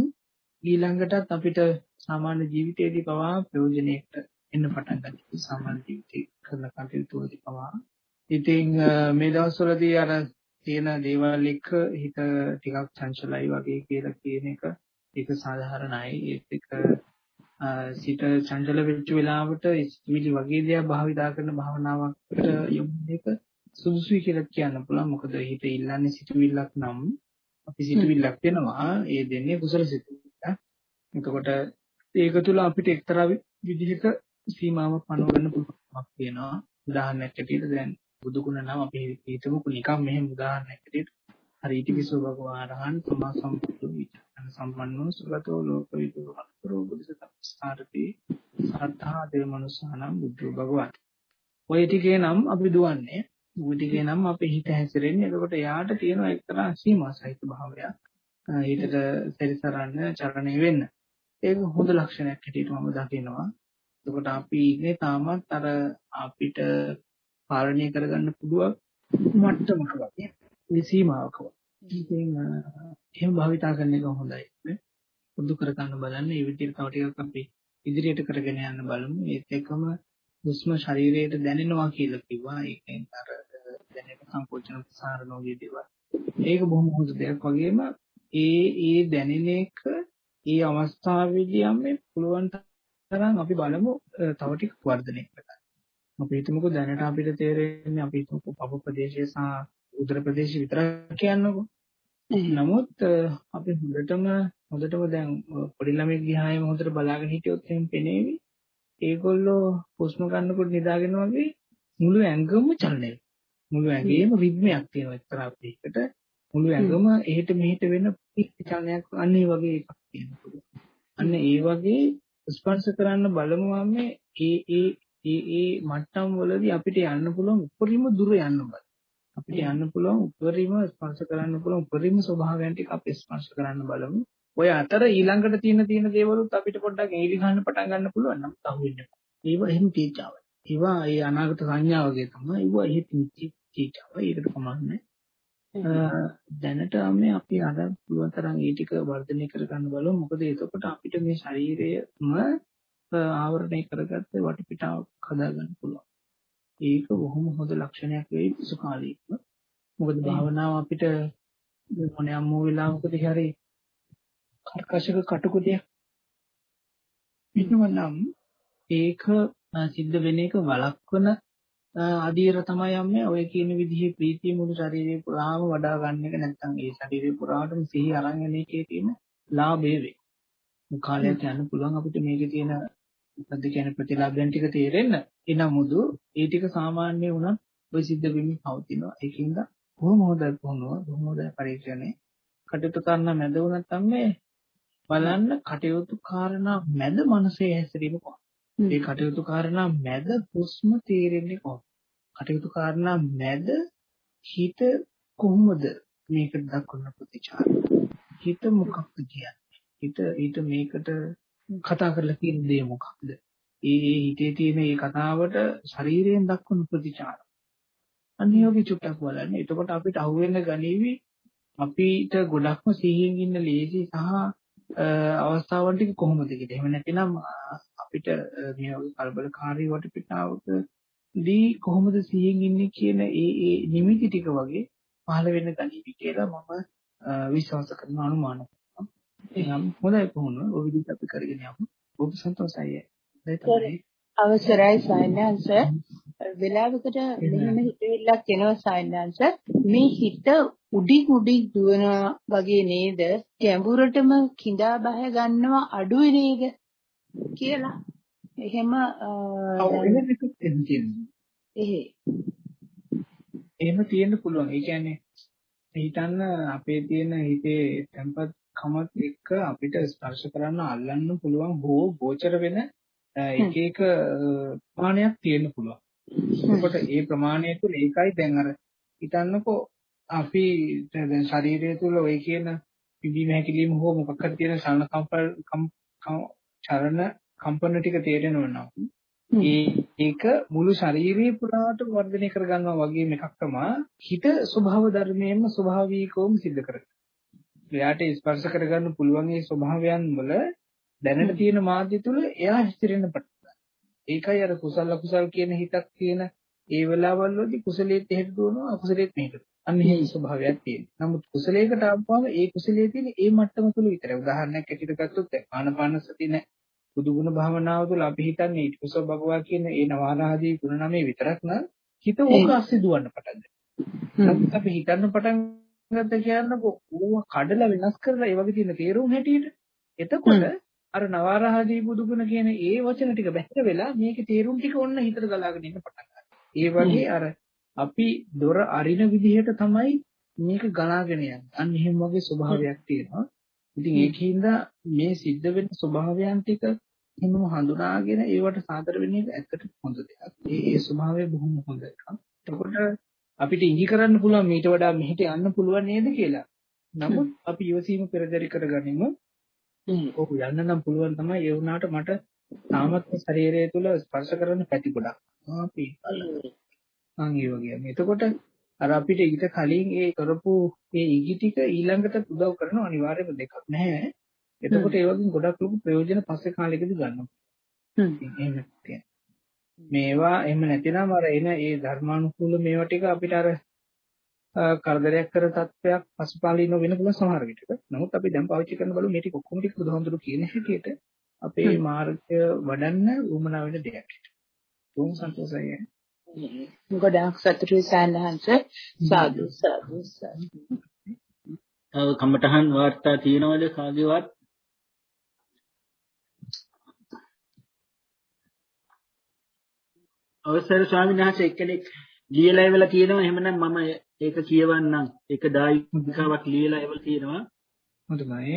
ඊළඟටත් අපිට සාමාන්‍ය ජීවිතයේදී පවා ප්‍රයෝජනයකට එන්න පටන් ගන්නවා. සාමාන්‍ය ජීවිතේ කරන කටයුතු වලදී පවා. ඉතින් මේ දවස්වලදී අර තියෙන දේවල් එක්ක හිත ටිකක් චංචලයි වගේ කියලා කියන එක ඒක සාධාරණයි. ඒත් එක සිත චංචල වෙච්ච වෙලාවට ඉස්විලි වගේ දේවල් භාවිතා කරන භාවනාවකට යොමු එක සුදුසුයි කියලා කියන්න පුළුවන්. මොකද හිත ඉල්ලන්නේ සිතුවිල්ලක් නම් අපි සිතුවිල්ලක් දෙනවා. ඒ දෙන්නේ කුසල සිතුවිල්ල. එතකොට ඒක තුළ අපිට එක්තරා විදිහක සීමාවක් පනවගන්න පුළුවන්කමක් තියෙනවා. උදාහරණයක් ඇටියට දැන් බුදු ගුණ නම් අපි හිතමුකෝ නිකම් මෙහෙම උදාහරණයක් ඇටියට හරි ඊටිවිසෝ භගවාරහන් තමා සම්පූර්ණ විචාරණ සම්පන්නෝ සුගතෝ ලෝකවිදු අත්තරෝ බුද්ධසත්සාරති සත්තා දේ මනුසානම් බුද්ධ භගවත් ඔය ටිකේ නම් අපි දුවන්නේ. ඔය ටිකේ නම් අපේ හිත හැසිරෙන්නේ. එතකොට යාට තියෙන එක්තරා සීමා සහිත භාවයක්. හිතට සැරිසරන්න චලනය වෙන්න. ඒක හොඳ ලක්ෂණයක් හැටියට මම දකිනවා. එතකොට අපි ඉන්නේ තාමත් අර අපිට පාලනය කරගන්න පුළුවන් මට්ටමක වගේ මේ සීමාවක ඉතින් එහෙම භාවිතා කරන එක හොඳයි. නේ? පුදු කර ගන්න බලන්න. මේ විදිහට තව ටිකක් අපි ඉදිරියට කරගෙන යන්න බලමු. ඒත් එක්කම හුස්ම ශරීරයට දැනෙනවා කියලා කිව්වා. ඒකෙන් අර දැනෙන සංකෝචන ප්‍රසාර නොවිය දේවල්. ඒක බොහොම හොඳ දෙයක් වගේම ඒ ඒ දැනෙන එක ඒ අවස්ථාවේදී යන්නේ පුළුවන් තරම් අපි බලමු තව ටිකක් වර්ධනය කරගන්න. අපි හිතමුකෝ දැනට අපිට තේරෙන්නේ අපි හිතමුකෝ පප ප්‍රදේශය සහ උදර ප්‍රදේශය විතරක් කියන්නකෝ. නමුත් අපි හොඳටම හොඳටම දැන් පොඩි ළමෙක් ගියාම හොඳට බලාගෙන හිටියොත් එහෙම පෙනේවි. ඒගොල්ලෝ හුස්ම ගන්නකොට නිදාගෙන වගේ මුළු ඇඟම චලනය මුළු ඇඟේම රිද්මයක් තියෙනවා එක්තරා විදිහකට මුළු ඇඟම එහෙට මෙහෙට වෙන චලනයක් අන්න ඒ වගේ එකක් තියෙනවා. අන්න ඒ වගේ ස්පර්ශ කරන්න බලමු මේ ඒ ඒ ඒ ඒ මට්ටම් වලදී අපිට යන්න පුළුවන් උපරිම දුර යන්න බෑ. අපිට යන්න පුළුවන් උපරිම ස්පර්ශ කරන්න පුළුවන් උපරිම ස්වභාවයන් ටික අපි ස්පර්ශ කරන්න බලමු. ඔය අතර ඊළඟට තියෙන තියෙන දේවලුත් අපිට පොඩ්ඩක් එලි ගන්න පටන් ගන්න පුළුවන් නම් අහුවෙන්න. ඒව එහෙම තීචාවයි. ඒවා ඒ අනාගත සංඥා වගේ තමයි. ඒව එහෙ තීචාවයි. ඒකට කමන්නේ. දැනට මේ අපි අර පුළුවන් තරම් ඒ ටික වර්ධනය කර ගන්න බලමු. මොකද එතකොට අපිට මේ ශරීරයම ආවරණය කරගත්ත වටපිටාවක් හදාගන්න පුළුවන්. ඒක බොහොම හොඳ ලක්ෂණයක් වෙයි සු කාලීකව. මොකද භාවනාව අපිට මොනියම් මෝ වෙලාවකදී හරි කර්කශක කටුකුටියක් වෙනවනම් ඒක සිද්ධ වෙන එක වළක්වන අධීර තමයි යන්නේ ඔය කියන විදිහේ ප්‍රීතිය මුළු ශරීරේ පුරාම වඩා ගන්න එක නැත්නම් ඒ ශරීරේ පුරාටම සිහි අරන් යන එකේ තියෙන ලාභය වේ. කාලයක් යන්න පුළුවන් අපිට මේකේ තියෙන මොකද්ද කියන ප්‍රතිලාභයන් ටික තේරෙන්න. එනමුදු ඒ ටික සාමාන්‍ය වුණත් ඔය සිද්ධ වෙමින් පවතිනවා. ඒකින්ද කොහොම හොදයි කොහොමද කොහොම හොදයි පරීක්ෂණේ කටයුතු කරන මැද වුණත් තමයි බලන්න කටයුතු කාරණා මැද මනසේ හැසිරීම කොහොමද? මේ කටයුතු කාරණා මැද හුස්ම තේරෙන්නේ කොහොමද? කටයුතු කාරණා මැද හිත කොහොමද මේකට දක්වන ප්‍රතිචාර? හිත මොකක්ද කියන්නේ? හිත ඊට මේකට කතා කරලා තියෙන දේ මොකක්ද? ඒ ඒ හිතේ තියෙන ඒ කතාවට ශරීරයෙන් දක්වන ප්‍රතිචාර. අනියෝගී චුට්ටක් බලන්න. එතකොට අපිට අහුවෙන්න ගනීවි අපිට ගොඩක්ම සිහියෙන් ඉන්න ලේසි සහ අවස්ථාවන් ටික කොහොමද කියලා. එහෙම නැතිනම් අපිට මේ වගේ කලබලකාරී වටපිටාවකදී කොහොමද සිහියෙන් ඉන්නේ කියන ඒ ඒ නිමිති ටික වගේ පහළ වෙන්න ගනීවි කියලා මම විශ්වාස කරන අනුමාන කරනවා. එහෙනම් හොඳයි කොහොමද? ඔය විදිහට අපි කරගෙන යමු. ඔබ සන්තෝෂයි. අවසරයි සයන්ස් වෙලාවකට මෙහෙම හිතවිල්ලක් එනවා සයන්ස් මේ හිත උඩින් උඩින් දුවනවා වගේ නේද? ගැඹුරටම කිඳා බහ ගන්නවා අඩුයි නේද කියලා. එහෙම එහෙ. එහෙම තියෙන්න පුළුවන්. ඒ කියන්නේ හිතන්න අපේ තියෙන හිතේ tempat කමත් එක්ක අපිට ස්පර්ශ කරන්න අල්ලන්න පුළුවන් හෝ ගෝචර වෙන එක එක ප්‍රමාණයක් තියෙන්න පුළුවන්. එතකොට ඒ ප්‍රමාණය තුළ ඒකයි දැන් අර හිතන්නකෝ අපි දැන් ශරීරය තුළ ওই කියන පිබීම හැකිලිම හෝ මොකක් හරි තියෙන සරණ කම්පන චරණ කම්පන ටික තේරෙනවා නම් ඒක මුළු ශරීරය පුරාට වර්ධනය කරගන්නවා වගේ එකක් තමයි හිත ස්වභාව ධර්මයෙන්ම ස්වභාවීකවම සිද්ධ කරගන්න. එයාට ස්පර්ශ කරගන්න පුළුවන් ඒ ස්වභාවයන් වල දැනට තියෙන මාධ්‍ය තුල එයා හිතිරෙන්න පටන් ඒකයි අර කුසල අකුසල් කියන හිතක් තියෙන ඒ වෙලාවල් වලදී කුසලයේත් එහෙට දුවනවා අකුසලයේත් මෙහෙට. අන්න එහෙම ස්වභාවයක් තියෙනවා. නමුත් කුසලයකට ආපුවම ඒ කුසලයේ තියෙන ඒ මට්ටම තුල විතරයි. උදාහරණයක් ඇටියට ගත්තොත් ආනපාන සති නැ බුදුගුණ භාවනාව තුළ අපි හිතන්නේ ඊට කුසල භගවා කියන ඒ නවාරාදී ගුණ නමේ විතරක් නම් හිත ඕක අස්සේ දුවන්න පටන් ගන්නවා. අපි හිතන්න පටන් ගත්ත කියන්නකො ඌව කඩලා වෙනස් කරලා ඒ වගේ තියෙන තේරුම් හැටියට එතකොට අර නවාරාදී බුදුගුණ කියන ඒ වචන ටික බැහැර වෙලා මේකේ තේරුම් ටික ඔන්න හිතට ගලාගෙන ඉන්න පටන් ගන්නවා. ඒ වගේ අර අපි දොර අරින විදිහට තමයි මේක ගලාගෙන යන්නේ. අන්න එහෙම වගේ ස්වභාවයක් තියෙනවා. ඉතින් ඒකින්ද මේ සිද්ධ වෙන ස්වභාවයන් ටික හිමම හඳුනාගෙන ඒවට සාදර වෙන එක ඇත්තට හොඳ දෙයක්. ඒ ඒ ස්වභාවය බොහොම හොඳ එකක්. එතකොට අපිට ඉඟි කරන්න පුළුවන් මීට වඩා මෙහෙට යන්න පුළුවන් නේද කියලා. නමුත් අපි යොසීම පෙරදරි කරගනිමු. ඔව් යන්න නම් පුළුවන් තමයි ඒ වුණාට මට තාමත් ශරීරය තුල ස්පර්ශ කරන පැති ගොඩක්. අපි අන් ඒ වගේ. එතකොට අර අපිට ඊට කලින් ඒ කරපු ඒ ඉගි ටික ඊළඟට උදව් කරන අනිවාර්යම දෙකක් නැහැ. එතකොට ඒ වගේ ගොඩක් ලොකු ප්‍රයෝජන පස්සේ කාලෙකදී ගන්නවා. හ්ම් මේවා එහෙම නැතිනම් අර එන ඒ ධර්මානුකූල මේවා ටික අපිට අර කරදරයක් කර තත්වයක් පසුපාලින වෙන පුළුවන් සමහර විටක. නමුත් අපි දැන් පාවිච්චි කරන බලු මේ ටික ඔක්කොම ටික බුදුහාමුදුරු කියන හැටියට අපේ මාර්ගය වඩන්න උවමනා වෙන දෙයක්. බොහොම සතුටුයි. ගොඩාක් සතුටුයි සාන්නහංශ සාදු සාදු සාදු. තව කමටහන් වාර්තා තියෙනවද කාගේවත්? අවසර ස්වාමීන් වහන්සේ එක්කෙනෙක් ලියලා ඉවලා තියෙනවා. එහෙමනම් මම ඒක කියවන්නම්. ඒක දායකාවක් ලියලා ඉවලා තියෙනවා. හොඳයි.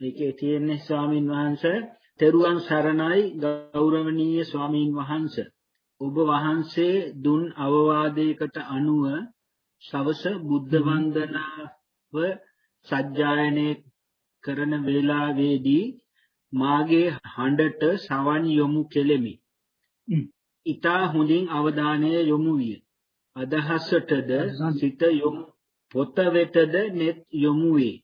ඒකේ තියෙන්නේ ස්වාමීන් වහන්සේ තෙරුවන් සරණයි. ගෞරවනීය ස්වාමීන් වහන්සේ. ඔබ වහන්සේ දුන් අවවාදයකට අනුව සවස බුද්ධ වන්දනාව සජ්ජායනය කරන වේලාවේදී මාගේ හඬට සවන් යොමු කෙලෙමි. ඊතා හොඳින් අවධානය යොමු විය. අදහසටද සිත යොමු පොත වෙතද net යොමු වේ.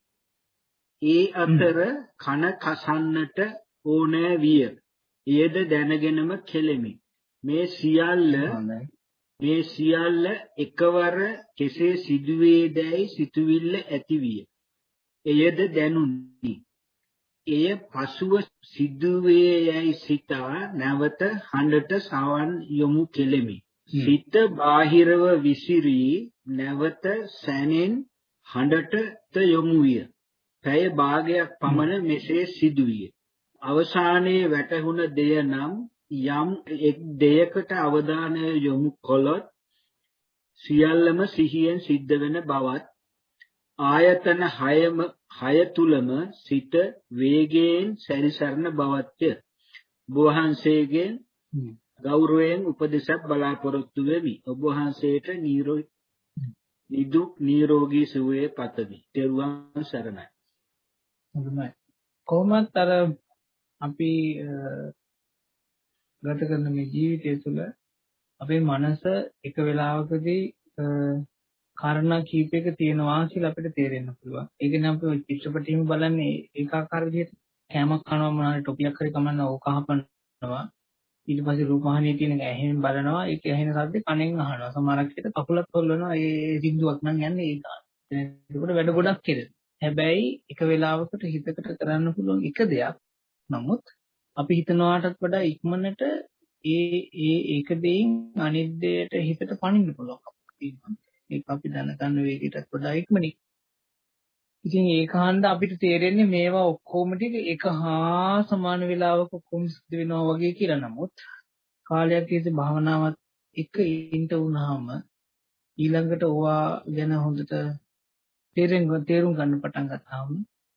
ඒ අතර කන කසන්නට ඕනෑ විය. එයද දැනගෙනම කෙලෙමි. මේ සියල්ල මේ සියල්ල එකවර කෙසේ සිදුවේදැයි සිතුවිල්ල ඇතිවිය. එයද දැනුනි. එය පසුව සිදුවේ යයි සිතා නැවත හඬට සවන් යොමු කෙලෙමි. සිත බාහිරව විසිරී නැවත සැනෙන් හඬට යොමු විය. පැය භාගයක් පමණ මෙසේ සිදුවිය. අවසානයේ වැටහුණ දෙය නම් යම් එක් දෙයකට අවධානය යොමු කළොත් සියල්ලම සිහියෙන් සිද්ධ වෙන බවත් ආයතන 6ම 6 තුලම සිත වේගයෙන් සැරිසරන බවත්ය. බෝවහන්සේගෙන් ගෞරවයෙන් උපදේශක් බලාපොරොත්තු වෙමි. ඔබ වහන්සේට නිදුක් නිරෝගී සුවය පතමි. ත්වන් සරණයි. හොඳයි. කොහොමත් අර අපි ගත කරන මේ ජීවිතය තුළ අපේ මනස එක වෙලාවකදී කාරණා කීපයක තියෙනවා කියලා අපිට තේරෙන්න පුළුවන්. ඒක නම් අපි චිත්‍රපටියම බලන්නේ ඒකාකාර විදිහට කැමක් කනවා මොනවා ටොපියක් හරි කමන්න ඕක අහපනවා. ඊට පස්සේ රූපවාහිනියේ තියෙන ඇහෙන් බලනවා ඒක ඇහෙන සද්ද කනෙන් අහනවා. සමහරක් විට කකුලක් හොල්ලනවා ඒ සින්දුවක් නම් යන්නේ ඒක. ඒකට වැඩ ගොඩක් කෙරෙනවා. හැබැයි එක වෙලාවකට හිතකට කරන්න පුළුවන් එක දෙයක් නමුත් අපි හිතනවාටත් වඩා ඉක්මනට ඒ ඒ ඒක දෙයින් අනිත් දෙයට හිතට පනින්න පුළුවන්. ඒක අපි දැනගන්න වේගයටත් වඩා ඉක්මනින්. ඉතින් ඒකාන්ත අපිට තේරෙන්නේ මේවා ඔක්කොම ටික එක හා සමාන වෙලාවක ඔක්කොම සිද්ධ වෙනවා වගේ කියලා. නමුත් කාලයක් තිස්සේ භාවනාවත් එක ඉන්න වුණාම ඊළඟට ඕවා ගැන හොඳට තේරුම් තේරුම් ගන්න පටන් ගත්තාම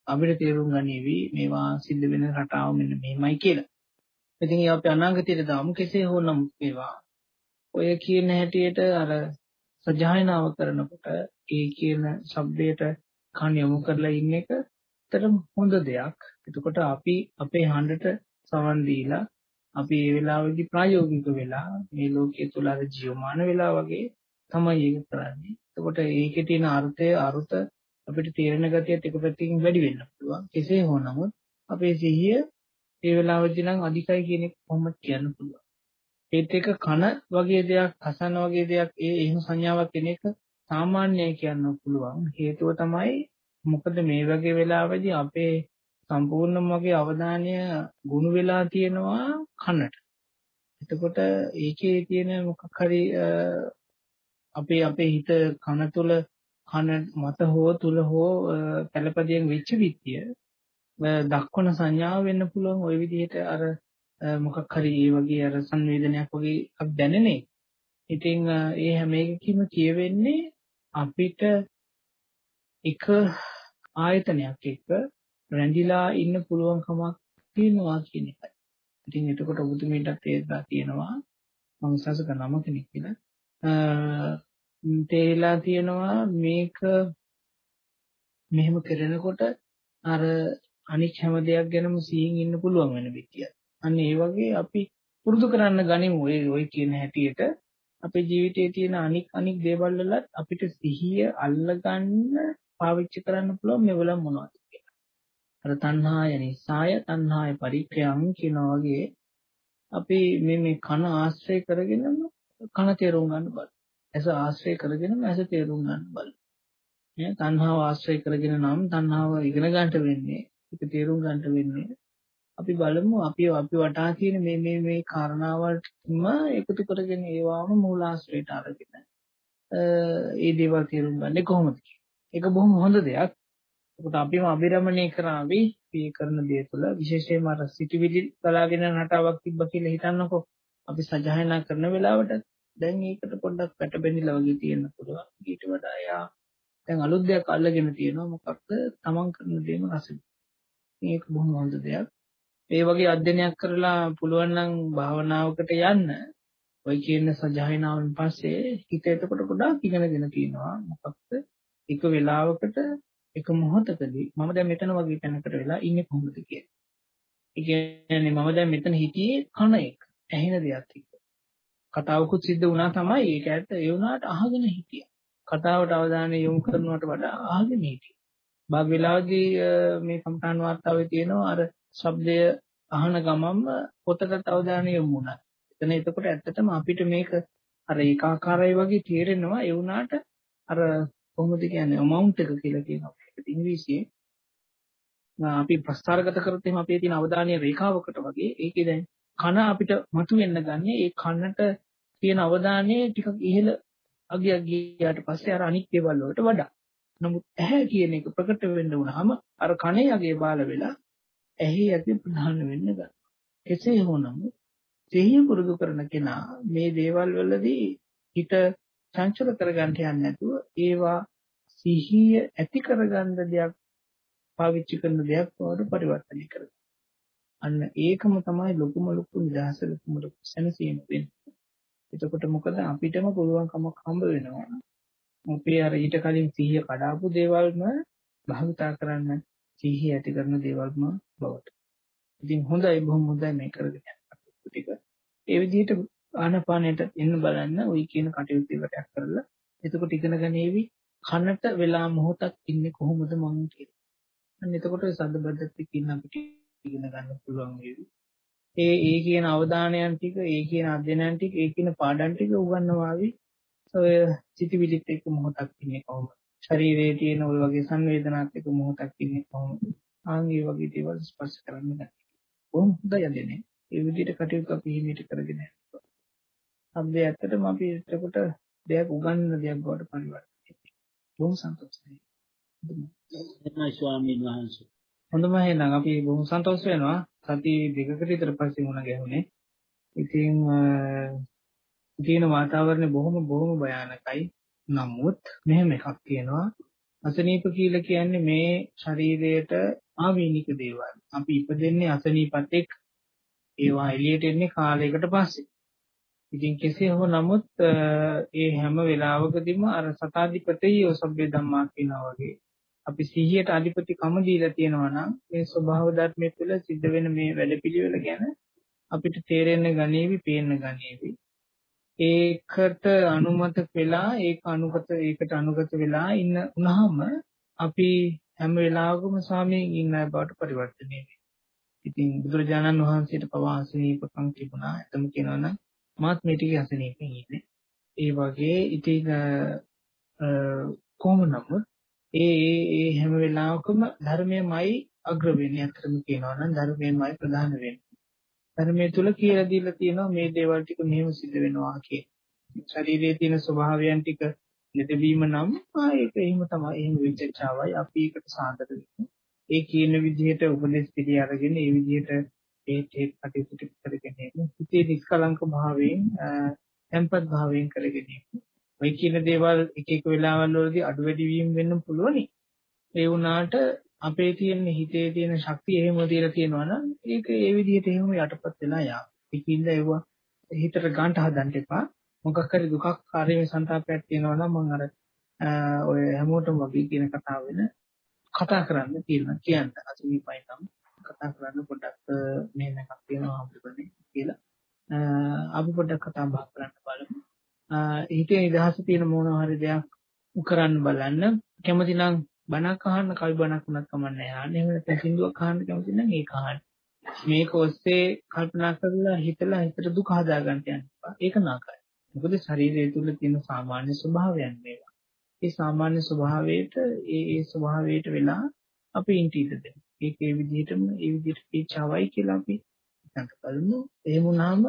අපිට තේරුම් ගනීවි මේවා සිද්ධ වෙන රටාව මෙන්න මෙහෙමයි කියලා. ඉතින් ඒ අපි අනාගතයට දාමු කෙසේ හෝ නම් මේවා ඔය කියන හැටියට අර සජායනාව කරනකොට ඒ කියන શબ્දයට කන් යොමු කරලා ඉන්න එක ඇත්තටම හොඳ දෙයක්. එතකොට අපි අපේ හඬට සවන් දීලා අපි ඒ වෙලාවෙදි ප්‍රායෝගික වෙලා මේ ලෝකයේ තුල අර ජීවමාන වෙලා වගේ තමයි ඒක කරන්නේ. එතකොට ඒකේ තියෙන අර්ථය අරුත අපිට තේරෙන ගතියත් එක පැත්තකින් වැඩි වෙන්න පුළුවන්. කෙසේ හෝ නමුත් අපේ සිහිය ඒ වෙලාවෙදි නම් අධිකයි කියන එක කොහොමද කියන්න පුළුවන්. ඒත් එක කන වගේ දෙයක්, හසන වගේ දෙයක් ඒ එහෙම සංඥාවක් එන එක සාමාන්‍යයි කියන්න පුළුවන්. හේතුව තමයි මොකද මේ වගේ වෙලාවෙදි අපේ සම්පූර්ණම වගේ අවධානය ගුණ වෙලා තියෙනවා කනට. එතකොට ඒකේ තියෙන මොකක් හරි අපේ අපේ හිත කන තුල කන මත හෝ තුල හෝ පළපදියෙන් වෙච්ච විත්‍ය දක්වන සංඥාව වෙන්න පුළුවන් ওই විදිහට අර මොකක් හරි ඒ වගේ අර සංවේදනයක් වගේ එකක් දැනෙන්නේ. ඉතින් ඒ හැම එකකින්ම කියවෙන්නේ අපිට එක ආයතනයක් එක්ක රැඳිලා ඉන්න පුළුවන්කමක් තියෙනවා කියන එකයි. ඉතින් එතකොට ඔබතුමීටත් තේරලා තියෙනවා මම විශ්වාස කරන නම කෙනෙක් කියලා. තේරලා තියෙනවා මේක මෙහෙම කරනකොට අර අනික් හැම දෙයක් ගැනම සිහින් ඉන්න පුළුවන් වෙන විදිය. අන්න ඒ වගේ අපි පුරුදු කරන්න ගනිමු ඔය ඔය කියන හැටියට අපේ ජීවිතයේ තියෙන අනික් අනික් දේවල් වලත් අපිට සිහිය අල්ලගන්න පාවිච්චි කරන්න පුළුවන් මෙවල මොනවද කියලා. අර තණ්හාය නිසාය තණ්හාය පරික්‍රයම් කියනවා වගේ අපි මේ මේ කන ආශ්‍රය කරගෙනම කන තේරුම් ගන්න බල. ඇස ආශ්‍රය කරගෙනම ඇස තේරුම් ගන්න බල. නේ තණ්හාව ආශ්‍රය කරගෙන නම් තණ්හාව ඉගෙන ගන්නට වෙන්නේ ඒක තේරුම් ගන්නට වෙන්නේ අපි බලමු අපි අපි වටා තියෙන මේ මේ මේ කාරණාවල්ම එකතු කරගෙන ඒවාම මූලාශ්‍රයට අරගෙන ඒ දේවල් තේරුම් ගන්නේ කොහොමද ඒක බොහොම හොඳ දෙයක්. ඒකට අපිම අභිරමණය කරાવી මේ කරන දේ තුළ විශේෂයෙන්ම අර සිටිවිලි බලාගෙන නටාවක් තිබ්බ කියලා හිතන්නකෝ. අපි සජායනා කරන වෙලාවට දැන් ඒකට පොඩ්ඩක් පැටබෙනිලා වගේ තියෙන්න පුළුවන්. ඊට වඩා එයා දැන් අලුත් දෙයක් අල්ලගෙන තියෙනවා මොකක්ද? තමන් කරන දේම රස. මේක බොහොම හොඳ දෙයක්. ඒ වගේ අධ්‍යයනයක් කරලා පුළුවන් නම් භාවනාවකට යන්න ඔය කියන සජායනාවෙන් පස්සේ හිත එතකොට ගොඩාක් ඉගෙනගෙන තියෙනවා මොකක්ද එක වෙලාවකට එක මොහොතකදී මම දැන් මෙතන වගේ තැනකට වෙලා ඉන්නේ කොහොමද කියලා. ඒ කියන්නේ මම දැන් මෙතන හිටියේ කන එක ඇහෙන දෙයක් එක්ක. කතාවකුත් සිද්ධ වුණා තමයි ඒක ඇත්ත ඒ වුණාට අහගෙන හිටියා. කතාවට අවධානය යොමු කරනවට වඩා අහගෙන හිටියා. භාග වෙලාවදී මේ සම්ප්‍රාණ වාර්තාවේ තියෙනවා අර ශබ්දය අහන ගමන්ම පොතකට අවධානය යොමු වුණා. එතන එතකොට ඇත්තටම අපිට මේක අර ඒකාකාරයි වගේ තේරෙනවා ඒ වුණාට අර කොහොමද කියන්නේ amount එක කියලා කියනවා. ඒකට ඉංග්‍රීසියෙන් අපි ප්‍රස්තාරගත කරොත් එහෙනම් අපේ තියෙන අවධානය රේඛාවකට වගේ ඒකේ දැන් කන අපිට මතුවෙන්න ගන්න ඒ කනට තියෙන අවධානය ටිකක් ඉහළ අගියක් ගියාට පස්සේ අර අනිත් දේවල් වලට වඩා. නමුත් ඇහැ කියන එක ප්‍රකට වෙන්න වුණාම අර කනේ අගේ බාල වෙලා ඇහි ඇති ප්‍රධාන වෙන්න ගන්නවා. එසේ හොනම සිහිය පුරුදු කරන කෙනා මේ දේවල් වලදී හිත චංචල කරගන්න යන්නේ නැතුව ඒවා සිහිය ඇති කරගන්න දෙයක් පාවිච්චි කරන දෙයක් බවට පරිවර්තනය කරගන්න. අන්න ඒකම තමයි ලොකුම ලොකු නිදහස ලොකුම ලොකු සැනසීම වෙන්නේ. එතකොට මොකද අපිටම පුළුවන්කමක් හම්බ වෙනවා. අපි අර ඊට කලින් සිහිය කඩාපු දේවල්ම භාවිතා කරන්න සිහිය ඇති කරන දේවල්ම බවට. ඉතින් හොඳයි බොහොම හොඳයි මේ කරගෙන යන ටික. ඒ විදිහට ආනපානයට එන්න බලන්න ওই කියන කටයුතු ඉවරයක් කරලා එතකොට ඉගෙන ගනීවි කනට වෙලා මොහොතක් ඉන්නේ කොහොමද මං කියලා. අන්න එතකොට ඔය සද්දබද්දත් එක්ක ඉන්න අපිට ඉගෙන ගන්න පුළුවන් වේවි. ඒ ඒ කියන අවධානයන් ටික, ඒ කියන අධ්‍යයනයන් ටික, ඒ කියන පාඩම් ටික උගන්වවාවි. ඔය සිටිවිලිත් එක්ක මොහොතක් ඉන්නේ කොහොමද? ශරීරයේ තියෙන ඔය වගේ සංවේදනාත් එක්ක මොහොතක් ඉන්නේ කොහොමද? ආන්ගේ වගේ දේවල් ස්පර්ශ කරන්න ගන්න. කොහොමද යන්නේ? ඒ විදිහට කටයුතු අපි හිමීට කරගෙන යනවා. අපි ඇත්තටම අපි එතකොට දෙයක් උගන්වන දෙයක් බවට පරිවර්තනය බොහොම සතුටුයි. එහෙමයි ස්වාමීන් වහන්සේ. හොඳම එහෙනම් අපි බොහොම සතුටු වෙනවා. සති දෙකකට විතර පස්සේ මුණ ගැහුනේ. ඉතින් තියෙන වාතාවරණය බොහොම බොහොම භයානකයි. නමුත් මෙහෙම එකක් තියෙනවා. අසනීප කියලා කියන්නේ මේ ශරීරයට ආවේනික දේවල්. අපි ඉපදෙන්නේ අසනීපත් එක්ක. ඒවා එළියට එන්නේ කාලයකට පස්සේ. ඉතින් කෙසේ හෝ නමුත් ඒ හැම වෙලාවකදීම අර සතාධිපතේ ඔසබ්බේ ධම්මා කියනවා වගේ අපි සිහියට අධිපතිකම දීලා තියෙනවා නම් මේ ස්වභාව ධර්මයේ තුළ සිද්ධ වෙන මේ වැඩපිළිවෙල ගැන අපිට තේරෙන්න ගනීවි, පේන්න ගනීවි. ඒකට අනුමත වෙලා ඒක අනුගත ඒකට අනුගත වෙලා ඉන්න උනහම අපි හැම වෙලාවකම ස්වාමීන් ඉන්න බවට පරිවර්තනය වෙනවා. ඉතින් බුදුරජාණන් වහන්සේට පවා අසනීපකම් තිබුණා. එතම කියනවා නම් මාත් මේ ටික අසනීපෙන් ඉන්නේ. ඒ වගේ ඉතින් කොහොම නමුත් ඒ ඒ ඒ හැම වෙලාවකම ධර්මයමයි අග්‍ර වෙන්නේ. අතරම කියනවා නම් ධර්මයමයි ප්‍රධාන වෙන්නේ. ධර්මයේ තුල කියලා දීලා තියෙනවා මේ දේවල් ටික මෙහෙම සිද්ධ වෙනවා කියන. ශරීරයේ තියෙන ස්වභාවයන් ටික නැතිවීම නම් ඒක එහෙම තමයි. එහෙම විචක්ෂාවයි අපි ඒකට සාදර වෙන්නේ. ඒ කියන විදිහට උපදෙස් පිළි අරගෙන ඒ විදිහට ඒ ඒ කටයුතු කරගෙන හිතේ නිස්කලංක භාවයෙන් tempat භාවයෙන් කරගෙන ඔය කියන දේවල් එක එක වෙලාවල් වලදී අඩු වැඩි වීම වෙන්න පුළුවනි. ඒ වුණාට අපේ තියෙන හිතේ තියෙන ශක්තිය එහෙම තියලා තියෙනවා නම් ඒක ඒ විදිහට එහෙම යටපත් වෙලා යා. ඒකින්ද ඒව හිතට ගන්න හදන්න එපා. මොකක් හරි දුකක් කාර්යමය සංతాපයක් තියෙනවා නම් මම අර ඔය හැමෝටම වගේ කියන කතාව වෙන කතා කරන්න කියලා කියන්න. අසීමිතයි නම් කතා කරන්න පොඩ්ඩක් මෙහෙම එකක් තියෙනවා අපිට කියලා. අපි පොඩ්ඩක් කතා බහ කරන්න බලමු. හිතේ නිදහස තියෙන මොනවා හරි දෙයක් කරන්න බලන්න. කැමති නම් බණක් අහන්න කවි බණක් වුණත් කමන්නේ නැහැ. එහෙම නැත්නම් සින්දුවක් අහන්න කැමති නම් ඒක අහන්න. මේක ඔස්සේ කල්පනා කරලා හිතලා හිතට දුක හදාගන්න යන්න එපා. ඒක නාකයි. මොකද ශරීරය තුල තියෙන සාමාන්‍ය ස්වභාවයන් මේවා. ඒ සාමාන්‍ය ස්වභාවයට ඒ ඒ ස්වභාවයට වෙලා අපි ඉන්ටි ඉඳ දෙන්න. ඒක ඒ විදිහටම ඒ විදිහට පිටචවයි කියලා අපි හිතන්න බලමු. එහෙම වුණාම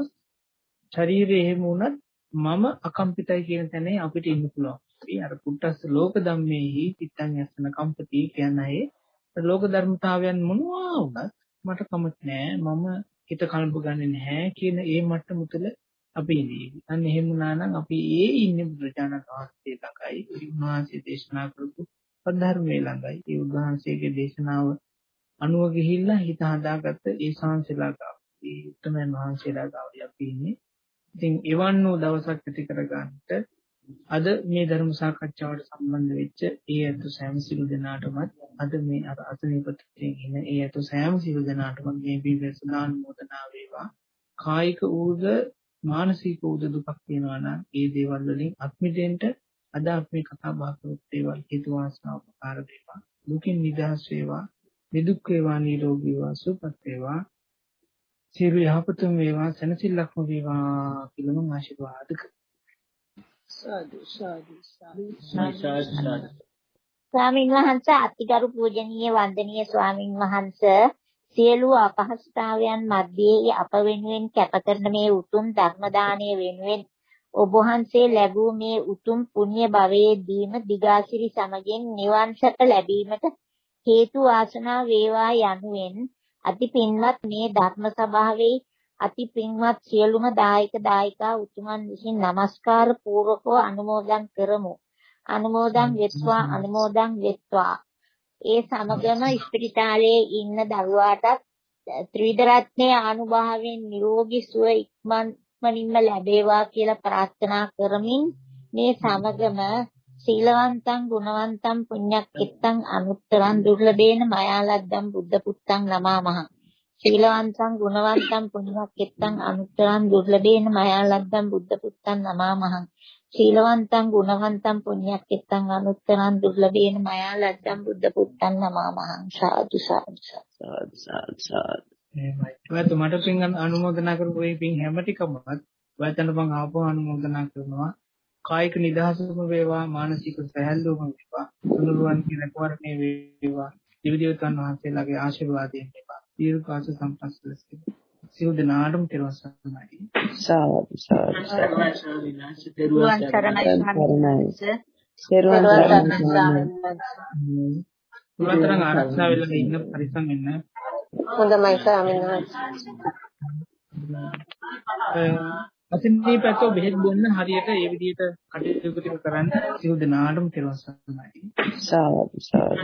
ශරීරය එහෙම වුණත් මම අකම්පිතයි කියන තැනේ අපිට ඉන්න පුළුවන්. ඒ අර පුට්ටස් ලෝක ධම්මේහි චිත්තං යස්සන කම්පති කියන අය ලෝක ධර්මතාවයන් මොනවා වුණත් මට කමක් නෑ මම හිත කලඹ ගන්නෙ නැහැ කියන ඒ මට්ටම තුළ අපි ඉන්නේ. අන්න එහෙම වුණා නම් අපි ඒ ඉන්නේ බුදුරජාණන් වහන්සේ ළඟයි. උන්වහන්සේ දේශනා කරපු ධර්මයේ ළඟයි. ඒ උන්වහන්සේගේ දේශනාව අනුව ගිහිල්ලා හිත හදාගත්ත ඒ ශාන්සලා ගාව. ඒ උත්තමයන් වහන්සේලා ගාව අපි ඉන්නේ. ඉතින් එවන් වූ දවසක් ඇති කරගන්නට අද මේ ධර්ම සාකච්ඡාවට සම්බන්ධ වෙච්ච ඒ අත සෑම සිළු දෙනාටමත් අද මේ අර අසනීපයෙන් ඉන ඒ අත සෑම සිළු දෙනාටම මේ බිබසදාන මොදනා වේවා. කායික ඌද මානසික ඌද දුකක් තියෙනවා නම් ඒ දේවල් වලින් අත්මිදෙන්ට අද අපි කතා බහ කරපු දේවල් හේතු වාසනා උපකාර වේවා. දුකින් නිදහස් වේවා. නිදුක් වේවා නිරෝගී වේවා සුවපත් වේවා. සියලු යහපතුම් වේවා සැනසෙල්ලක්ම වේවා කියලා මම ආශිර්වාද කරනවා සාදු සාදු සාදු. ස්වාමීන් වහන්සේ අතිගරු පූජනීය වන්දනීය ස්වාමීන් වහන්සේ සියලු අපහසුතාවයන් මැද්දේ අප වෙනුවෙන් කැප කරන මේ උතුම් ධර්ම දාණය වෙනුවෙන් ඔබ වහන්සේ ලැබූ මේ උතුම් පුණ්‍ය භවයේදීම දිගාසිරි සමගින් නිවන් සැප ලැබීමට හේතු වාසනා වේවා යනුවෙන් අති පින්වත් මේ ධර්ම සභාවේ අති පින්වත් සියලුම දායක දායිකා උතුමන් විසින් নমස්කාර පූර්වකව අනුමෝදන් කරමු. අනුමෝදන් වෙත්වා අනුමෝදන් වෙත්වා. ඒ සමගම ස්පිරිතාලයේ ඉන්න දරුවාටත් ත්‍රිවිධ රත්නයේ ආනුභාවයෙන් නිරෝගී සුව ඉක්මනින්ම ලැබේවා කියලා ප්‍රාර්ථනා කරමින් මේ සමගම සීලවන්තං ගුණවන්තං පුඤ්ඤක්කිත්තං අනුත්තරං දුර්ලභේන මයාලද්දම් බුද්ධ පුත්තං නමාමහ ශීලවන්තං ගුණවන්තං පුණ්‍යක්කෙත්තං අනුත්තරං දුර්ලභේන මයාලද්දං බුද්ධ පුත්තං නමාමහං ශීලවන්තං ගුණවන්තං පුණ්‍යක්කෙත්තං අනුත්තරං දුර්ලභේන මයාලද්දං බුද්ධ පුත්තං නමාමහං සාදු සාදු සාදු සාදු එහෙමයි. ඔයත් මට පින් අනුමೋದනා කරපු මේ පින් හැම ටිකමත් ඔයතන මම ආපහු අනුමೋದනා කරනවා. කායික නිදහසම වේවා මානසික සැහැල්ලුවම වේවා. තුනුරුවන් කියන කවරණේ වේවා. දිවිදේවතන් වහන්සේලාගේ ආශිර්වාදයෙන් වේවා. දීර්ඝාස සම්පස්සලස් සියලු දෙනාටම තෙරුවන් සරණයි. සාදු සාදු සරණයි. තෙරුවන් සරණයි. පුරතරන් ආරක්ෂා වෙලා ඉන්න පරිසම් වෙන්න. හොඳයි ස්වාමීන් වහන්සේ. අසින්දී පැත්තෝ බෙහෙත් බොන්න හරියට ඒ විදිහට කටයුතු ටික කරන්න සියලු දෙනාටම තෙරුවන් සරණයි. සාදු සාදු